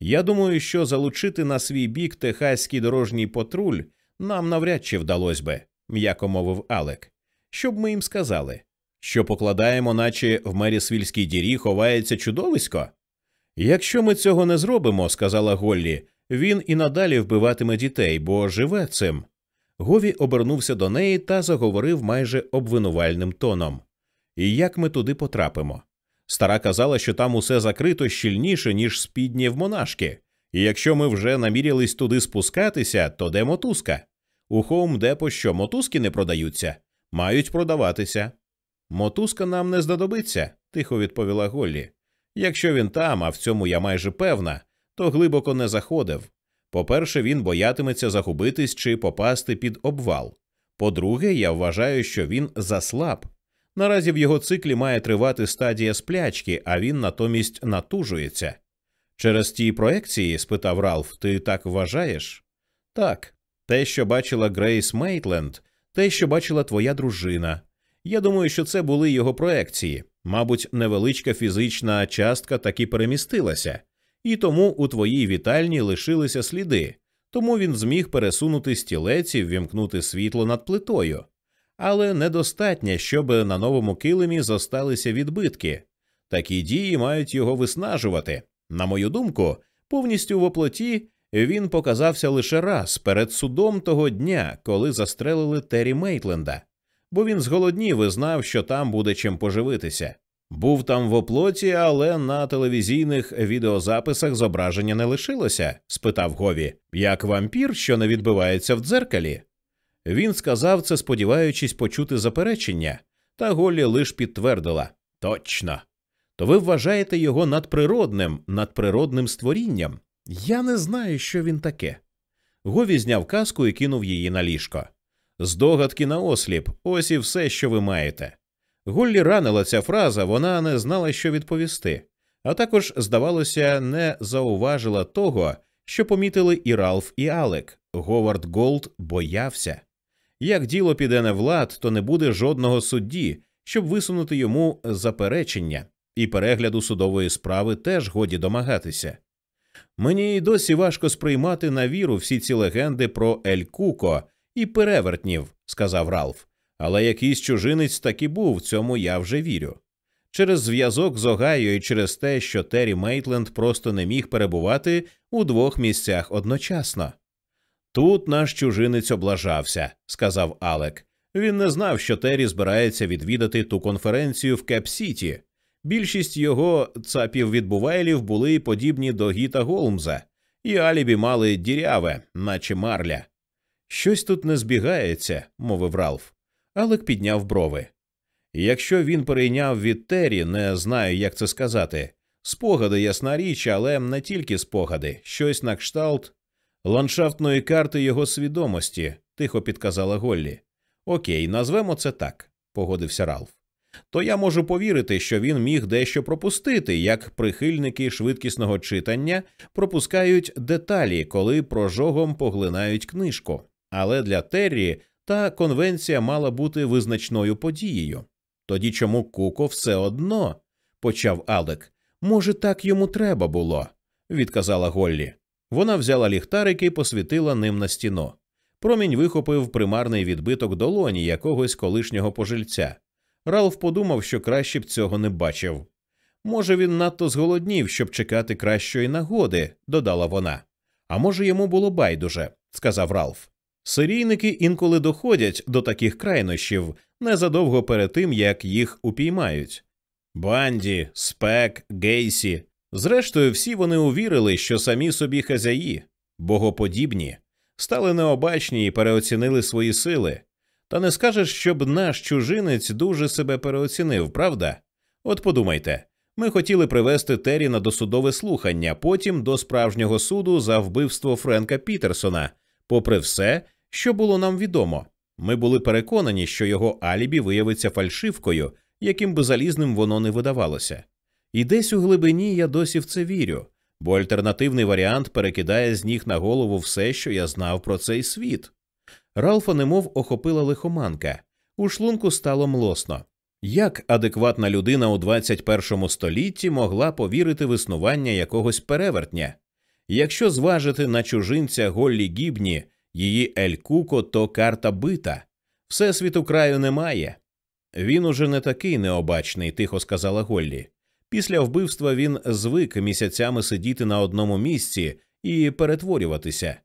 Я думаю, що залучити на свій бік техаський дорожній патруль нам навряд чи вдалося би, м'яко мовив Алек. Щоб ми їм сказали, що покладаємо, наче в Мерісвільській дірі ховається чудовисько? Якщо ми цього не зробимо, сказала Голлі, він і надалі вбиватиме дітей, бо живе цим. Гові обернувся до неї та заговорив майже обвинувальним тоном. І як ми туди потрапимо? Стара казала, що там усе закрито щільніше, ніж спідні в монашки, і якщо ми вже намірялись туди спускатися, то де мотузка? У Хоум Депо що мотузки не продаються, мають продаватися. Мотузка нам не знадобиться, тихо відповіла Голлі. Якщо він там, а в цьому я майже певна, то глибоко не заходив. По-перше, він боятиметься загубитись чи попасти під обвал. По-друге, я вважаю, що він заслаб. Наразі в його циклі має тривати стадія сплячки, а він натомість натужується. Через ті проекції? спитав Ралф, ти так вважаєш? Так, те, що бачила Грейс Мейтленд, те, що бачила твоя дружина. Я думаю, що це були його проекції. Мабуть, невеличка фізична частка таки перемістилася, і тому у твоїй вітальні лишилися сліди, тому він зміг пересунути стілець і ввімкнути світло над плитою але недостатньо, щоб на новому килимі зосталися відбитки. Такі дії мають його виснажувати. На мою думку, повністю в оплоті він показався лише раз перед судом того дня, коли застрелили Террі Мейтленда, бо він зголоднів і знав, що там буде чим поживитися. Був там в оплоті, але на телевізійних відеозаписах зображення не лишилося? спитав Гові, як вампір, що не відбивається в дзеркалі. Він сказав це, сподіваючись почути заперечення, та Голлі лиш підтвердила точно. То ви вважаєте його надприродним, надприродним створінням? Я не знаю, що він таке. Гові зняв каску і кинув її на ліжко. Здогадки наосліп, ось і все, що ви маєте. Голлі ранила ця фраза, вона не знала, що відповісти, а також, здавалося, не зауважила того, що помітили і Ралф, і Алек. Говард Голд боявся. Як діло піде невлад, то не буде жодного судді, щоб висунути йому заперечення, і перегляду судової справи теж годі домагатися. Мені й досі важко сприймати на віру всі ці легенди про Ель Куко і перевертнів, сказав Ралф. Але якийсь чужинець таки був, цьому я вже вірю. Через зв'язок з Огайо і через те, що Террі Мейтленд просто не міг перебувати у двох місцях одночасно. Тут наш чужинець облажався, сказав Алек. Він не знав, що Террі збирається відвідати ту конференцію в Кеп-Сіті. Більшість його цапів відбувайлів були подібні до Гіта Голмза, і алібі мали діряве, наче марля. Щось тут не збігається, мовив Ралф. Алек підняв брови. Якщо він перейняв від Террі, не знаю, як це сказати. Спогади, ясна річ, але не тільки спогади, щось на кшталт ландшафтної карти його свідомості, тихо підказала Голлі. Окей, назвемо це так, погодився Ралф. То я можу повірити, що він міг дещо пропустити, як прихильники швидкісного читання пропускають деталі, коли прожогом поглинають книжку. Але для Террі та конвенція мала бути визначною подією. Тоді чому Куко все одно? почав Алек. Може, так йому треба було, відказала Голлі. Вона взяла ліхтарик і посвітила ним на стіну. Промінь вихопив примарний відбиток долоні якогось колишнього пожильця. Ралф подумав, що краще б цього не бачив. Може, він надто зголоднів, щоб чекати кращої нагоди, додала вона. А може, йому було байдуже, сказав Ралф. Серійники інколи доходять до таких крайнощів незадовго перед тим, як їх упіймають. Банді, спек, гейсі. Зрештою, всі вони увірили, що самі собі хазяї, богоподібні, стали необачні і переоцінили свої сили. Та не скажеш, щоб наш чужинець дуже себе переоцінив, правда? От подумайте, ми хотіли привести Террі на досудове слухання, потім до справжнього суду за вбивство Френка Пітерсона, попри все, що було нам відомо. Ми були переконані, що його алібі виявиться фальшивкою, яким би залізним воно не видавалося. І десь у глибині я досі в це вірю, бо альтернативний варіант перекидає з ніг на голову все, що я знав про цей світ. Ралфа немов охопила лихоманка, у шлунку стало млосно. Як адекватна людина у 21 столітті могла повірити в існування якогось перевертня? Якщо зважити на чужинця Голлі Гібні, її Ель Куко, то карта бита, всесвіту краю немає. Він уже не такий необачний, тихо сказала Голлі. Після вбивства він звик місяцями сидіти на одному місці і перетворюватися,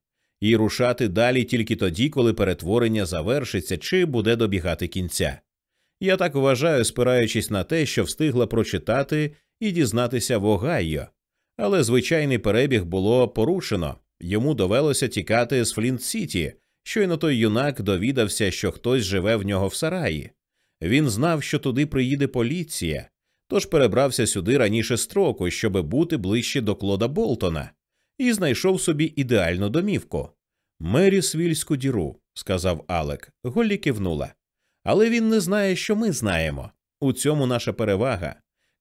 і рушати далі тільки тоді, коли перетворення завершиться чи буде добігати кінця. Я так вважаю, спираючись на те, що встигла прочитати і дізнатися в Огайо. Але звичайний перебіг було порушено йому довелося тікати з Флінт Сіті. Щойно той юнак довідався, що хтось живе в нього в сараї. Він знав, що туди приїде поліція, тож перебрався сюди раніше строку, щоби бути ближче до Клода Болтона, і знайшов собі ідеальну домівку. Мері свільську діру, сказав Алек. Голлі кивнула. Але він не знає, що ми знаємо. У цьому наша перевага.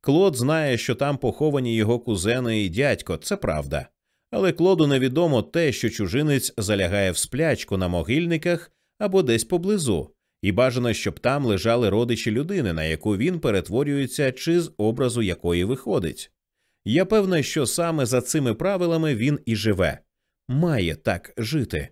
Клод знає, що там поховані його кузени і дядько, це правда. Але Клоду невідомо те, що чужинець залягає в сплячку на могильниках або десь поблизу, і бажано, щоб там лежали родичі людини, на яку він перетворюється чи з образу якої виходить. Я певна, що саме за цими правилами він і живе, має так жити.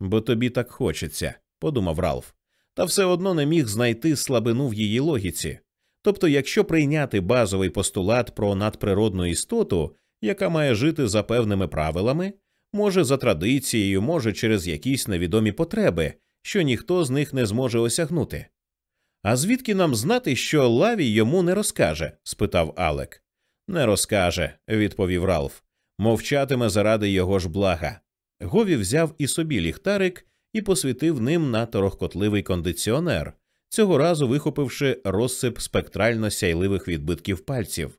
Бо тобі так хочеться, подумав Ралф, та все одно не міг знайти слабину в її логіці. Тобто, якщо прийняти базовий постулат про надприродну істоту, яка має жити за певними правилами, може за традицією, може через якісь невідомі потреби, що ніхто з них не зможе осягнути. А звідки нам знати, що лаві йому не розкаже? спитав Алек. Не розкаже, відповів Ралф. Мовчатиме заради його ж блага. Гові взяв і собі ліхтарик і посвітив ним на торохкотливий кондиціонер, цього разу вихопивши розсип спектрально сяйливих відбитків пальців.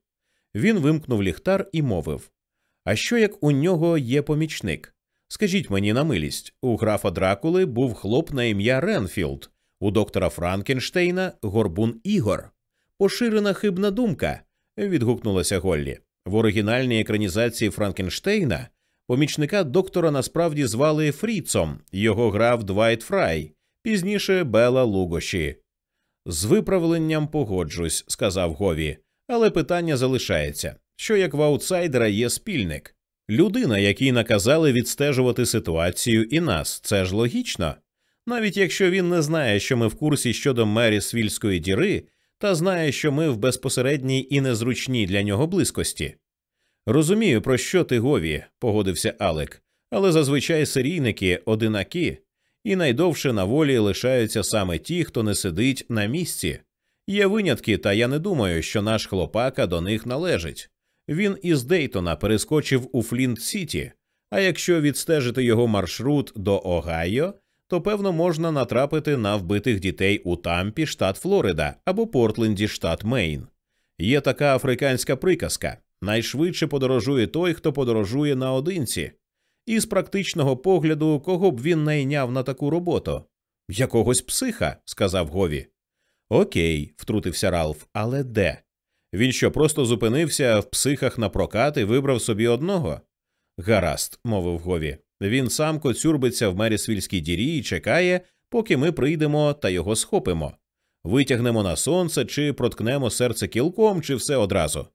Він вимкнув ліхтар і мовив А що як у нього є помічник? Скажіть мені на милість, у графа Дракули був хлоп на ім'я Ренфілд, у доктора Франкенштейна горбун Ігор. Поширена хибна думка. відгукнулася Голлі. В оригінальній екранізації Франкенштейна помічника доктора насправді звали Фріцом, його грав Двайт Фрай, пізніше Бела Лугоші. З виправленням погоджусь, сказав Гові, але питання залишається що як в аутсайдера є спільник? Людина, якій наказали відстежувати ситуацію і нас, це ж логічно. Навіть якщо він не знає, що ми в курсі щодо мері свільської діри, та знає, що ми в безпосередній і незручній для нього близькості. Розумію, про що ти Гові, погодився Алек, але зазвичай серійники одинакі, і найдовше на волі лишаються саме ті, хто не сидить на місці. Є винятки, та я не думаю, що наш хлопака до них належить. Він із Дейтона перескочив у Флінт Сіті, а якщо відстежити його маршрут до Огайо, то певно можна натрапити на вбитих дітей у Тампі, штат Флорида або Портленді, штат Мейн. Є така африканська приказка найшвидше подорожує той, хто подорожує наодинці. І з практичного погляду, кого б він найняв на таку роботу? Якогось психа, сказав Гові. Окей, втрутився Ралф, але де? Він що, просто зупинився в психах на прокат і вибрав собі одного? Гаразд, мовив Гові. Він сам коцюрбиться в Мерісвільській дірі і чекає, поки ми прийдемо та його схопимо. Витягнемо на сонце чи проткнемо серце кілком, чи все одразу.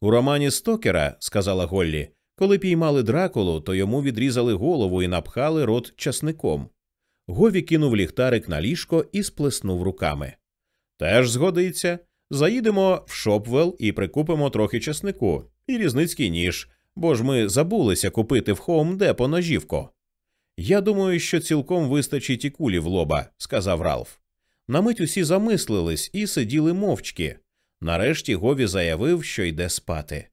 У романі Стокера, сказала Голлі, Коли піймали дракулу, то йому відрізали голову і напхали рот часником. Гові кинув ліхтарик на ліжко і сплеснув руками. Теж згодиться. Заїдемо в Шопвел і прикупимо трохи часнику і різницький ніж, бо ж ми забулися купити в Хоум Депо ножівку. Я думаю, що цілком вистачить і кулі в лоба, сказав Ралф. На мить усі замислились і сиділи мовчки. Нарешті Гові заявив, що йде спати.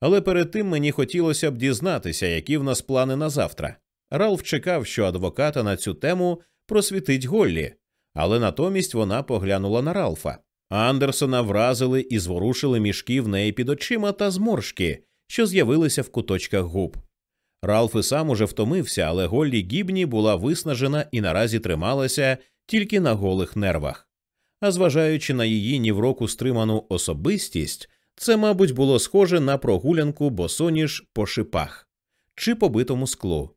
Але перед тим мені хотілося б дізнатися, які в нас плани на завтра. Ралф чекав, що адвоката на цю тему просвітить Голлі, але натомість вона поглянула на Ралфа. Андерсона вразили і зворушили мішки в неї під очима та зморшки, що з'явилися в куточках губ. Ралф і сам уже втомився, але Голлі Гібні була виснажена і наразі трималася тільки на голих нервах. А зважаючи на її ні в року стриману особистість, це, мабуть, було схоже на прогулянку босоніж по шипах чи побитому склу.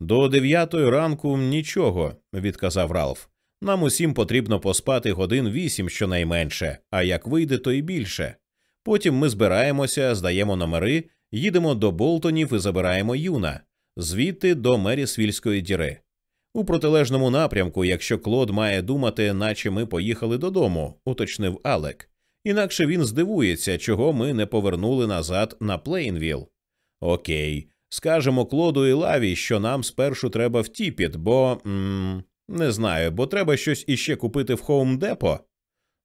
До дев'ятої ранку нічого, відказав Ралф. Нам усім потрібно поспати годин вісім щонайменше, а як вийде, то й більше. Потім ми збираємося, здаємо номери, їдемо до Болтонів і забираємо юна, звідти до Мерісвільської діри. У протилежному напрямку, якщо Клод має думати, наче ми поїхали додому, уточнив Алек. Інакше він здивується, чого ми не повернули назад на Плейнвіл. Окей, скажемо Клоду і Лаві, що нам спершу треба в Тіпіт, бо м не знаю, бо треба щось іще купити в Хоум Депо.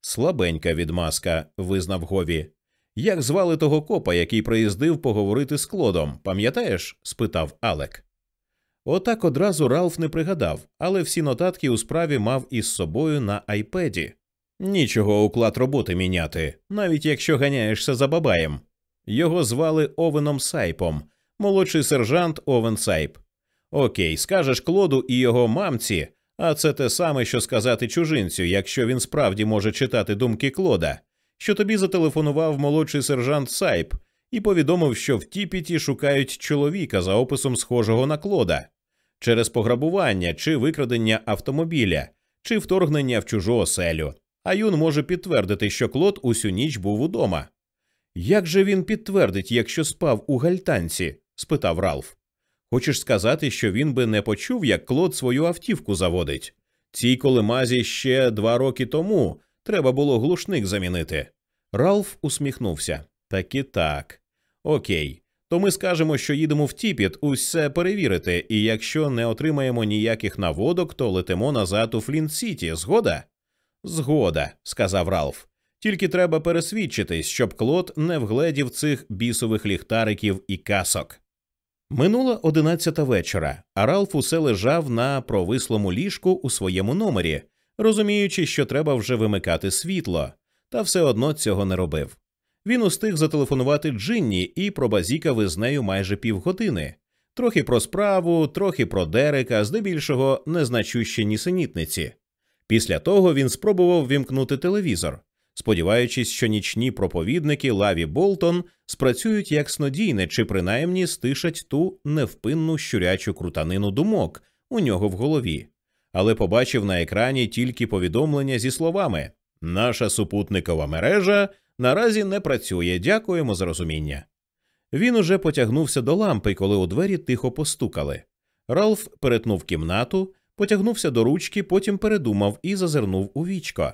Слабенька відмазка, визнав Гові. Як звали того копа, який приїздив поговорити з Клодом, пам'ятаєш? спитав Алек. Отак одразу Ралф не пригадав, але всі нотатки у справі мав із собою на айпеді. Нічого уклад роботи міняти, навіть якщо ганяєшся за бабаєм. Його звали Овеном Сайпом, молодший сержант Овен Сайп. Окей, скажеш Клоду і його мамці, а це те саме, що сказати чужинцю, якщо він справді може читати думки Клода, що тобі зателефонував молодший сержант Сайп і повідомив, що в Тіпіті шукають чоловіка за описом схожого на Клода через пограбування чи викрадення автомобіля, чи вторгнення в чужу оселю. А Юн може підтвердити, що Клод усю ніч був удома. Як же він підтвердить, якщо спав у альтанці? спитав Ралф. Хочеш сказати, що він би не почув, як Клод свою автівку заводить? Цій колимазі ще два роки тому треба було глушник замінити. Ралф усміхнувся. Таки так. Окей. То ми скажемо, що їдемо в Тіпіт усе перевірити, і якщо не отримаємо ніяких наводок, то летимо назад у Флінт Сіті. Згода? Згода, сказав Ралф. Тільки треба пересвідчитись, щоб Клод не вгледів цих бісових ліхтариків і касок. Минула одинадцята вечора, а Ралф усе лежав на провислому ліжку у своєму номері, розуміючи, що треба вже вимикати світло, та все одно цього не робив. Він устиг зателефонувати Джинні і пробазікав із нею майже півгодини. Трохи про справу, трохи про Дерека, здебільшого незначущі нісенітниці. Після того він спробував вімкнути телевізор, сподіваючись, що нічні проповідники Лаві Болтон спрацюють як снодійне чи принаймні стишать ту невпинну щурячу крутанину думок у нього в голові, але побачив на екрані тільки повідомлення зі словами Наша супутникова мережа наразі не працює. Дякуємо за розуміння. Він уже потягнувся до лампи, коли у двері тихо постукали. Ралф перетнув кімнату, потягнувся до ручки, потім передумав і зазирнув у вічко.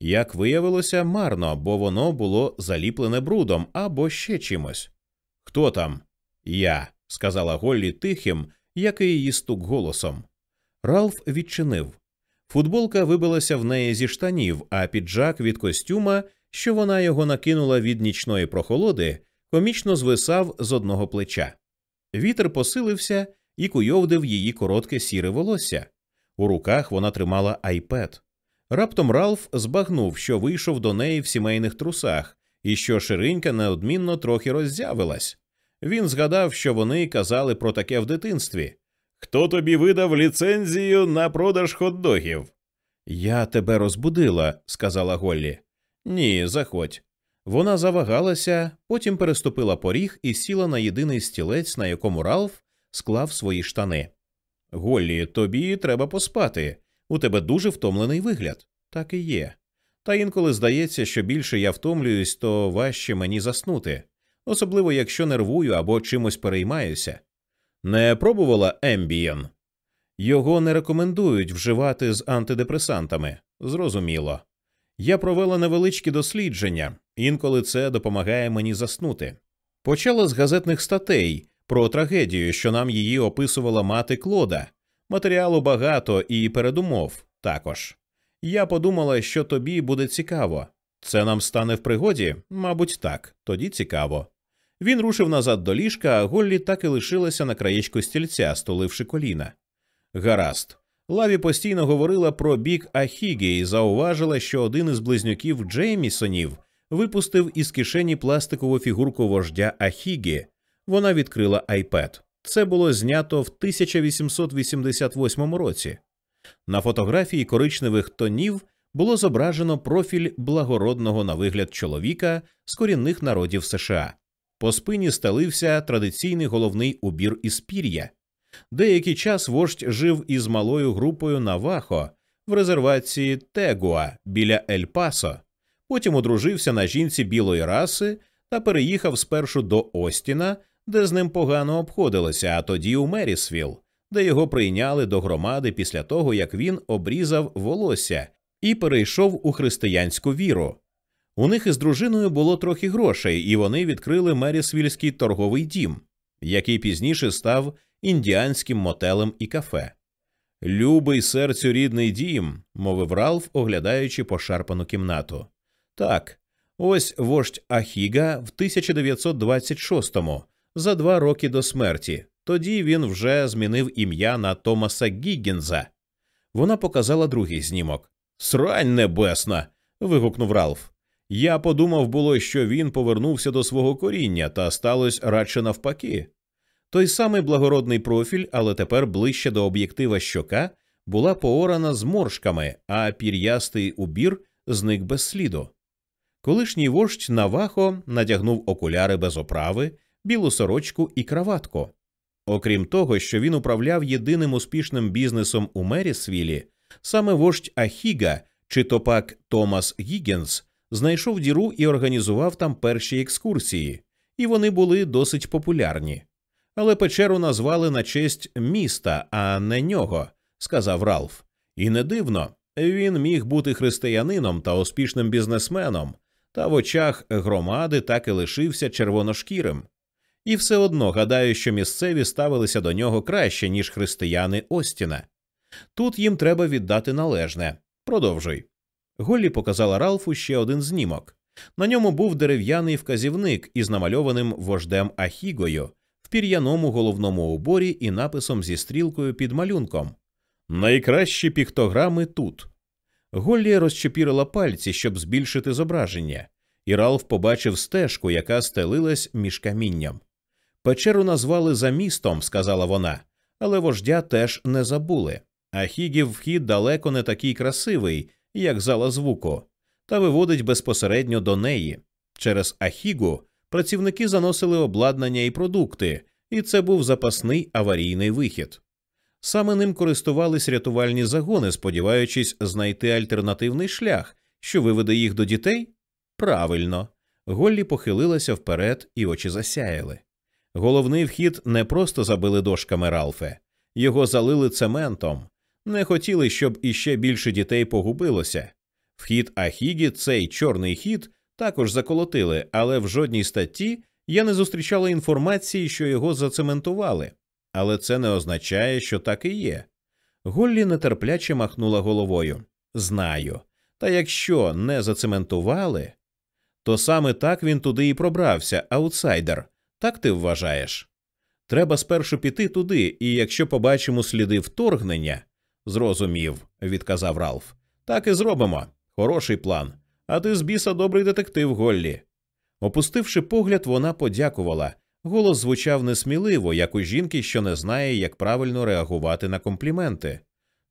Як виявилося, марно, бо воно було заліплене брудом або ще чимось. Хто там? Я, сказала Голлі тихим, як і її стук голосом. Ралф відчинив. Футболка вибилася в неї зі штанів, а піджак від костюма, що вона його накинула від нічної прохолоди, комічно звисав з одного плеча. Вітер посилився і куйовдив її коротке сіре волосся. У руках вона тримала айпед. Раптом Ралф збагнув, що вийшов до неї в сімейних трусах, і що ширинька неодмінно трохи роззявилась. Він згадав, що вони казали про таке в дитинстві. Хто тобі видав ліцензію на продаж хот-догів?» Я тебе розбудила, сказала Голлі. Ні, заходь. Вона завагалася, потім переступила поріг і сіла на єдиний стілець, на якому Ралф склав свої штани. Голлі, тобі треба поспати. У тебе дуже втомлений вигляд. Так і є. Та інколи здається, що більше я втомлююсь, то важче мені заснути. особливо якщо нервую або чимось переймаюся. Не пробувала ембієн? Його не рекомендують вживати з антидепресантами. Зрозуміло. Я провела невеличкі дослідження, інколи це допомагає мені заснути. Почала з газетних статей про трагедію, що нам її описувала мати Клода. Матеріалу багато і передумов також. Я подумала, що тобі буде цікаво. Це нам стане в пригоді? Мабуть, так, тоді цікаво. Він рушив назад до ліжка, а Голлі так і лишилася на краєчку стільця, столивши коліна. Гаразд. Лаві постійно говорила про бік Ахігі і зауважила, що один із близнюків Джеймісонів випустив із кишені пластикову фігурку вождя Ахігі. Вона відкрила iPad. Це було знято в 1888 році. На фотографії коричневих тонів було зображено профіль благородного на вигляд чоловіка з корінних народів США. По спині стелився традиційний головний убір із пір'я. Деякий час вождь жив із малою групою Навахо в резервації Тегуа біля Ель Пасо. Потім одружився на жінці білої раси та переїхав спершу до Остіна, де з ним погано обходилися, а тоді у Мерісвіл, де його прийняли до громади після того, як він обрізав волосся і перейшов у християнську віру. У них із дружиною було трохи грошей, і вони відкрили Мерісвільський торговий дім, який пізніше став індіанським мотелем і кафе. Любий серцю рідний дім, мовив Ралф, оглядаючи пошарпану кімнату. Так, ось вождь Ахіга в 1926-му, за два роки до смерті. Тоді він вже змінив ім'я на Томаса Гіггінза. Вона показала другий знімок. Срань небесна. вигукнув Ралф. Я подумав було, що він повернувся до свого коріння, та сталося радше навпаки. Той самий благородний профіль, але тепер ближче до об'єктива щока, була поорана зморшками, а пір'ястий убір зник без сліду. Колишній вождь Навахо надягнув окуляри без оправи, білу сорочку і краватку. Окрім того, що він управляв єдиним успішним бізнесом у Мерісвілі, саме вождь Ахіга чи то пак Томас Гіггенс знайшов діру і організував там перші екскурсії, і вони були досить популярні. Але печеру назвали на честь міста, а не нього, сказав Ралф. І не дивно, він міг бути християнином та успішним бізнесменом, та в очах громади так і лишився червоношкірим. І все одно гадаю, що місцеві ставилися до нього краще, ніж християни Остіна. Тут їм треба віддати належне. Продовжуй. Голлі показала Ралфу ще один знімок. На ньому був дерев'яний вказівник із намальованим вождем Ахігою в пір'яному головному уборі і написом зі стрілкою під малюнком. Найкращі піктограми тут. Голлі розчепірила пальці, щоб збільшити зображення, і Ралф побачив стежку, яка стелилась між камінням. Печеру назвали за містом, сказала вона, але вождя теж не забули. А хігів вхід далеко не такий красивий, як зала звуку, та виводить безпосередньо до неї. Через Ахігу працівники заносили обладнання і продукти, і це був запасний аварійний вихід. Саме ним користувались рятувальні загони, сподіваючись знайти альтернативний шлях, що виведе їх до дітей? Правильно. Голлі похилилася вперед, і очі засяяли. Головний вхід не просто забили дошками Ралфе, його залили цементом, не хотіли, щоб іще більше дітей погубилося. Вхід Ахігі, цей чорний хід, також заколотили, але в жодній статті я не зустрічала інформації, що його зацементували. Але це не означає, що так і є. Голлі нетерпляче махнула головою. Знаю. Та якщо не зацементували, то саме так він туди і пробрався, аутсайдер. Так ти вважаєш? Треба спершу піти туди, і якщо побачимо сліди вторгнення, зрозумів, відказав Ралф. Так і зробимо. Хороший план. А ти з біса добрий детектив, Голлі. Опустивши погляд, вона подякувала. Голос звучав несміливо, як у жінки, що не знає, як правильно реагувати на компліменти.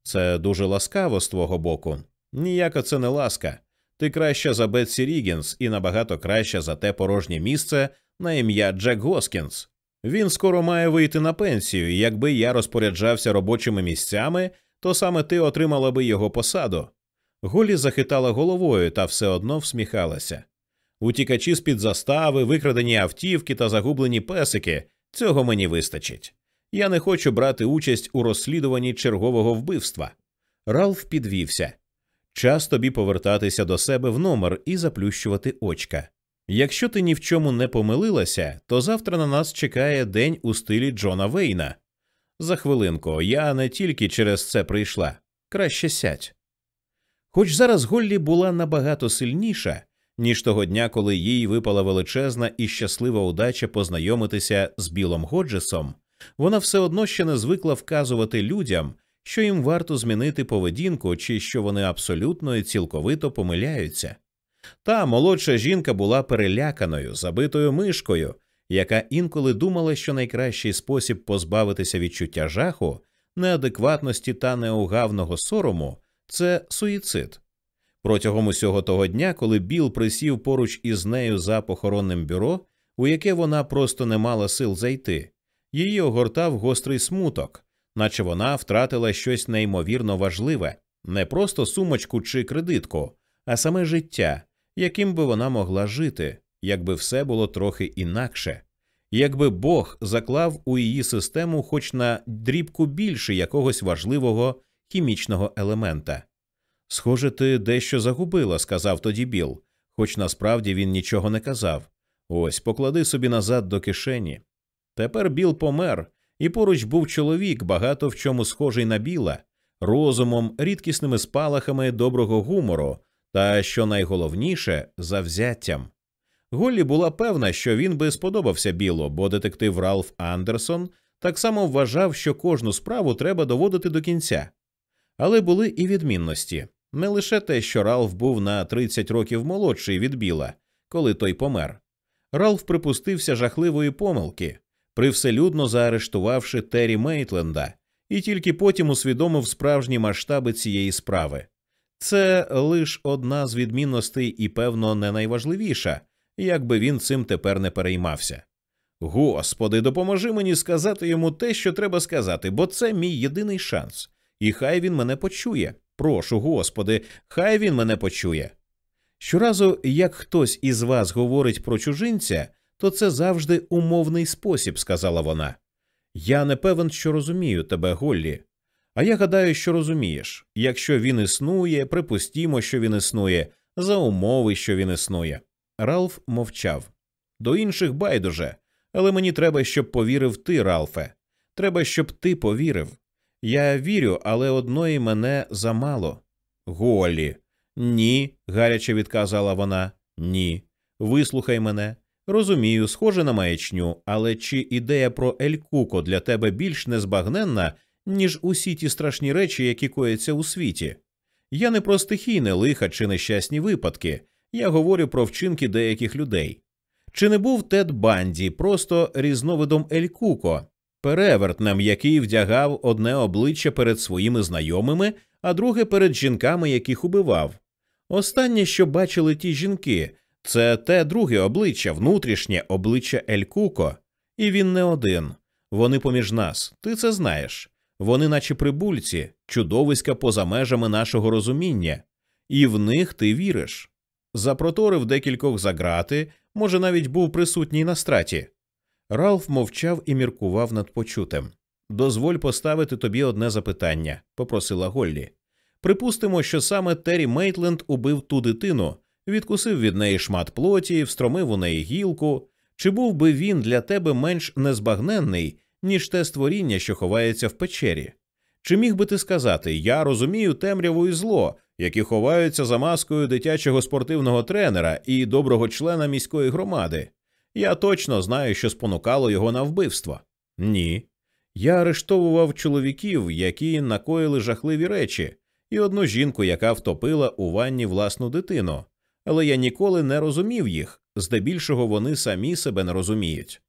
Це дуже ласкаво з твого боку. Ніяка це не ласка. Ти краща за Бетсі Рігінс і набагато краща за те порожнє місце на ім'я Джек Госкінс. Він скоро має вийти на пенсію, і якби я розпоряджався робочими місцями, то саме ти отримала би його посаду. Голі захитала головою та все одно всміхалася. Утікачі з під застави, викрадені автівки та загублені песики цього мені вистачить. Я не хочу брати участь у розслідуванні чергового вбивства. Ралф підвівся. Час тобі повертатися до себе в номер і заплющувати очка. Якщо ти ні в чому не помилилася, то завтра на нас чекає день у стилі Джона Вейна. За хвилинку, я не тільки через це прийшла. Краще сядь. Хоч зараз Голлі була набагато сильніша, ніж того дня, коли їй випала величезна і щаслива удача познайомитися з Білом Годжесом, вона все одно ще не звикла вказувати людям, що їм варто змінити поведінку чи що вони абсолютно і цілковито помиляються. Та молодша жінка була переляканою, забитою мишкою, яка інколи думала, що найкращий спосіб позбавитися відчуття жаху, неадекватності та неугавного сорому це суїцид. Протягом усього того дня, коли Біл присів поруч із нею за похоронним бюро, у яке вона просто не мала сил зайти, її огортав гострий смуток, наче вона втратила щось неймовірно важливе, не просто сумочку чи кредитку, а саме життя, яким би вона могла жити, якби все було трохи інакше, якби Бог заклав у її систему хоч на дрібку більше якогось важливого хімічного елемента. Схоже, ти дещо загубила, сказав тоді Біл, хоч насправді він нічого не казав. Ось поклади собі назад до кишені. Тепер Біл помер, і поруч був чоловік, багато в чому схожий на біла, розумом, рідкісними спалахами доброго гумору та, що найголовніше, завзяттям. Голлі була певна, що він би сподобався Білу, бо детектив Ралф Андерсон так само вважав, що кожну справу треба доводити до кінця. Але були і відмінності не лише те, що Ралф був на 30 років молодший від Біла, коли той помер. Ралф припустився жахливої помилки, привселюдно заарештувавши Террі Мейтленда, і тільки потім усвідомив справжні масштаби цієї справи. Це лише одна з відмінностей і, певно, не найважливіша, якби він цим тепер не переймався. Господи, допоможи мені сказати йому те, що треба сказати, бо це мій єдиний шанс, і хай він мене почує. Прошу, Господи, хай він мене почує. Щоразу, як хтось із вас говорить про чужинця, то це завжди умовний спосіб, сказала вона. Я не певен, що розумію тебе, Голлі. А я гадаю, що розумієш якщо він існує, припустімо, що він існує, за умови, що він існує. Ралф мовчав. До інших байдуже, але мені треба, щоб повірив ти, Ралфе. Треба, щоб ти повірив. Я вірю, але одної мене замало. Голлі. Ні, гаряче відказала вона. Ні. Вислухай мене. Розумію, схоже на маячню, але чи ідея про Ель Куко для тебе більш незбагненна, ніж усі ті страшні речі, які кояться у світі? Я не про стихійне лиха чи нещасні випадки, я говорю про вчинки деяких людей. Чи не був Тед Банді просто різновидом Ель Куко, перевертнем, який вдягав одне обличчя перед своїми знайомими, а друге перед жінками, яких убивав? Останнє, що бачили ті жінки, це те друге обличчя, внутрішнє обличчя Ель Куко, і він не один. Вони поміж нас, ти це знаєш. Вони, наче прибульці, чудовиська поза межами нашого розуміння, і в них ти віриш. Запроторив декількох за грати, може, навіть був присутній на страті. Ралф мовчав і міркував над почутим. Дозволь поставити тобі одне запитання, попросила Голлі. Припустимо, що саме Террі Мейтленд убив ту дитину, відкусив від неї шмат плоті, встромив у неї гілку. Чи був би він для тебе менш незбагненний, ніж те створіння, що ховається в печері? Чи міг би ти сказати Я розумію темряву і зло, які ховаються за маскою дитячого спортивного тренера і доброго члена міської громади? Я точно знаю, що спонукало його на вбивство. Ні. Я арештовував чоловіків, які накоїли жахливі речі, і одну жінку, яка втопила у ванні власну дитину, але я ніколи не розумів їх, здебільшого вони самі себе не розуміють.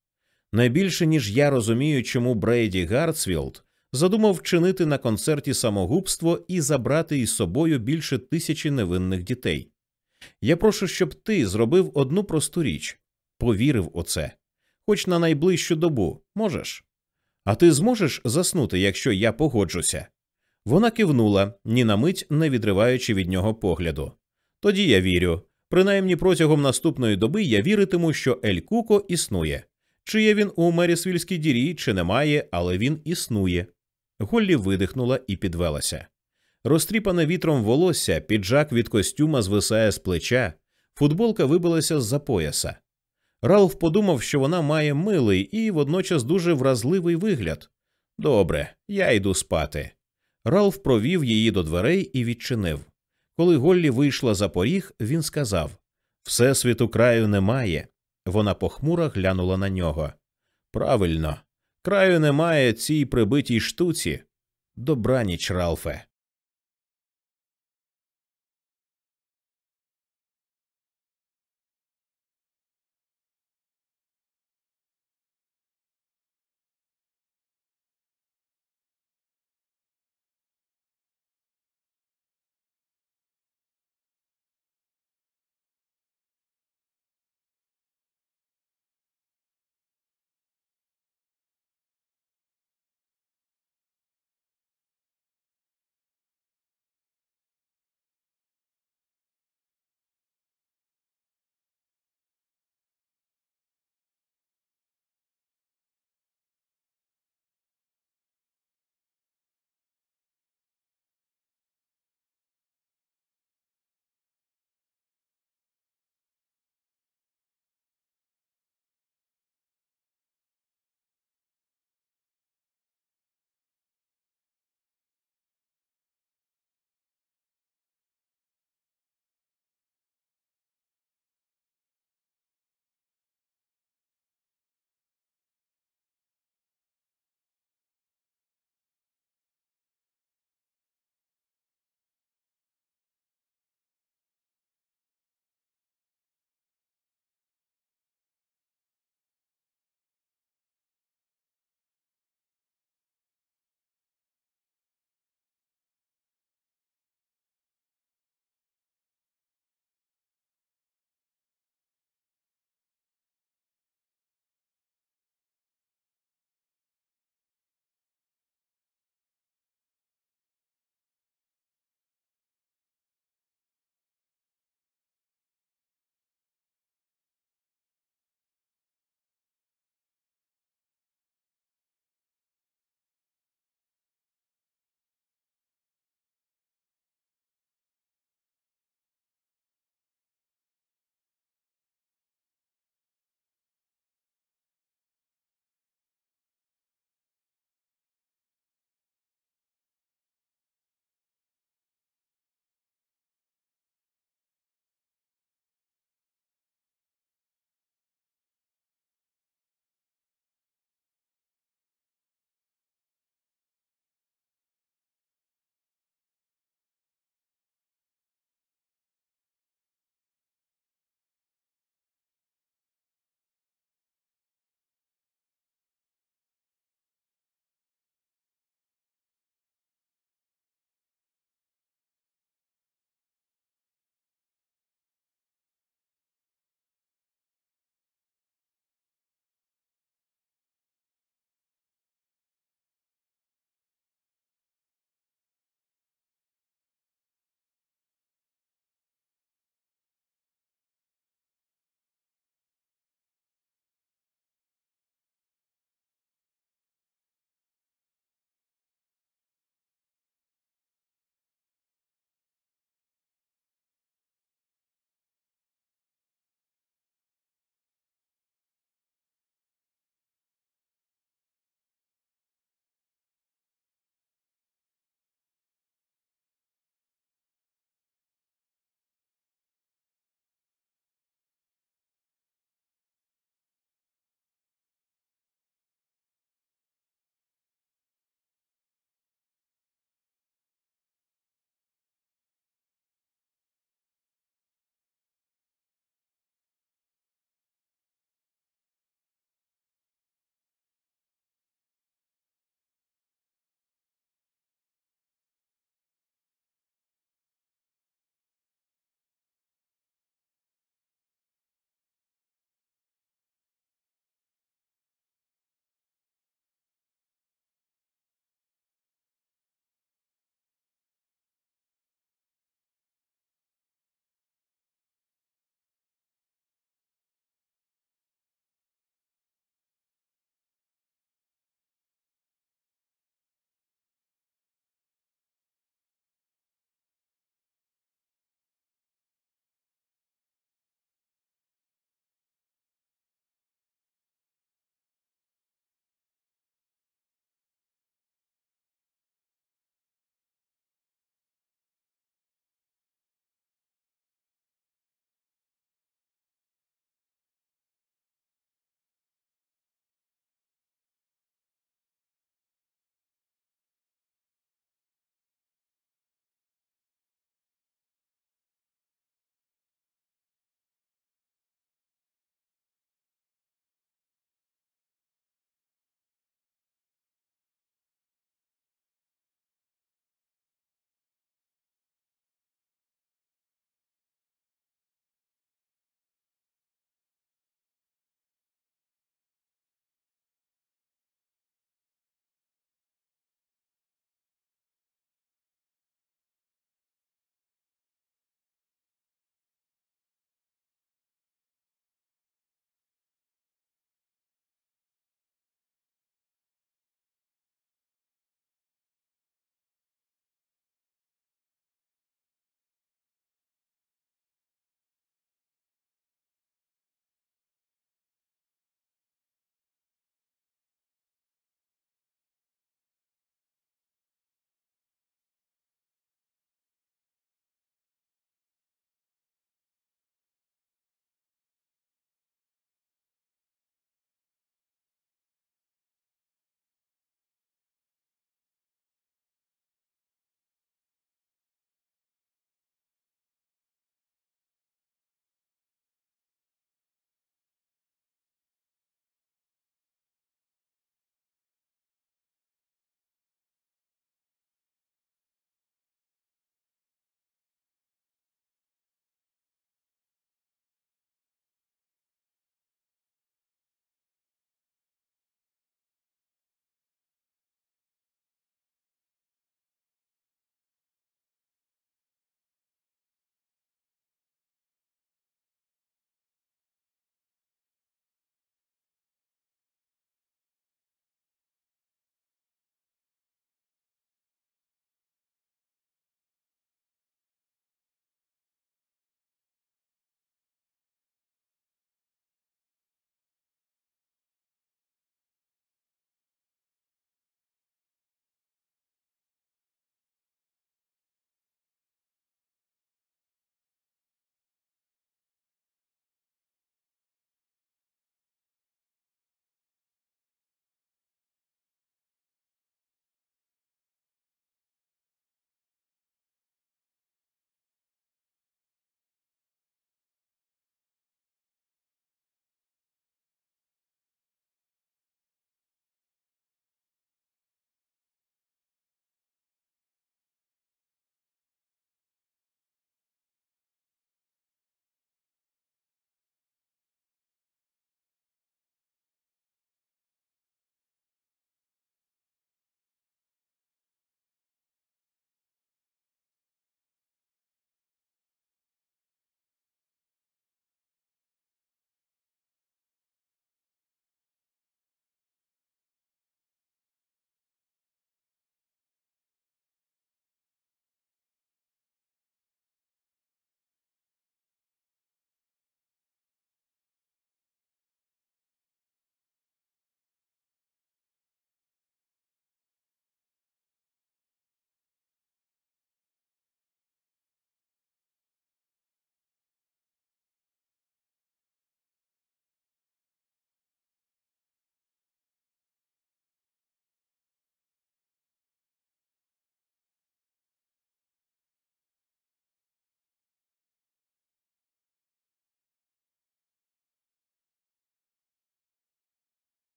Найбільше ніж я розумію, чому Брейді Гартсвілд задумав вчинити на концерті самогубство і забрати із собою більше тисячі невинних дітей. Я прошу, щоб ти зробив одну просту річ повірив у це, хоч на найближчу добу можеш. А ти зможеш заснути, якщо я погоджуся? Вона кивнула, ні на мить не відриваючи від нього погляду. Тоді я вірю. Принаймні протягом наступної доби я віритиму, що Ель Куко існує. Чи є він у Мерісвільській дірі, чи немає, але він існує. Голлі видихнула і підвелася. Розтріпане вітром волосся, піджак від костюма звисає з плеча, футболка вибилася з за пояса. Ралф подумав, що вона має милий і водночас дуже вразливий вигляд. Добре, я йду спати. Ралф провів її до дверей і відчинив. Коли Голлі вийшла за поріг, він сказав Всесвіту краю немає. Вона похмуро глянула на нього. Правильно, краю немає цій прибитій штуці. Добраніч, Ралфе.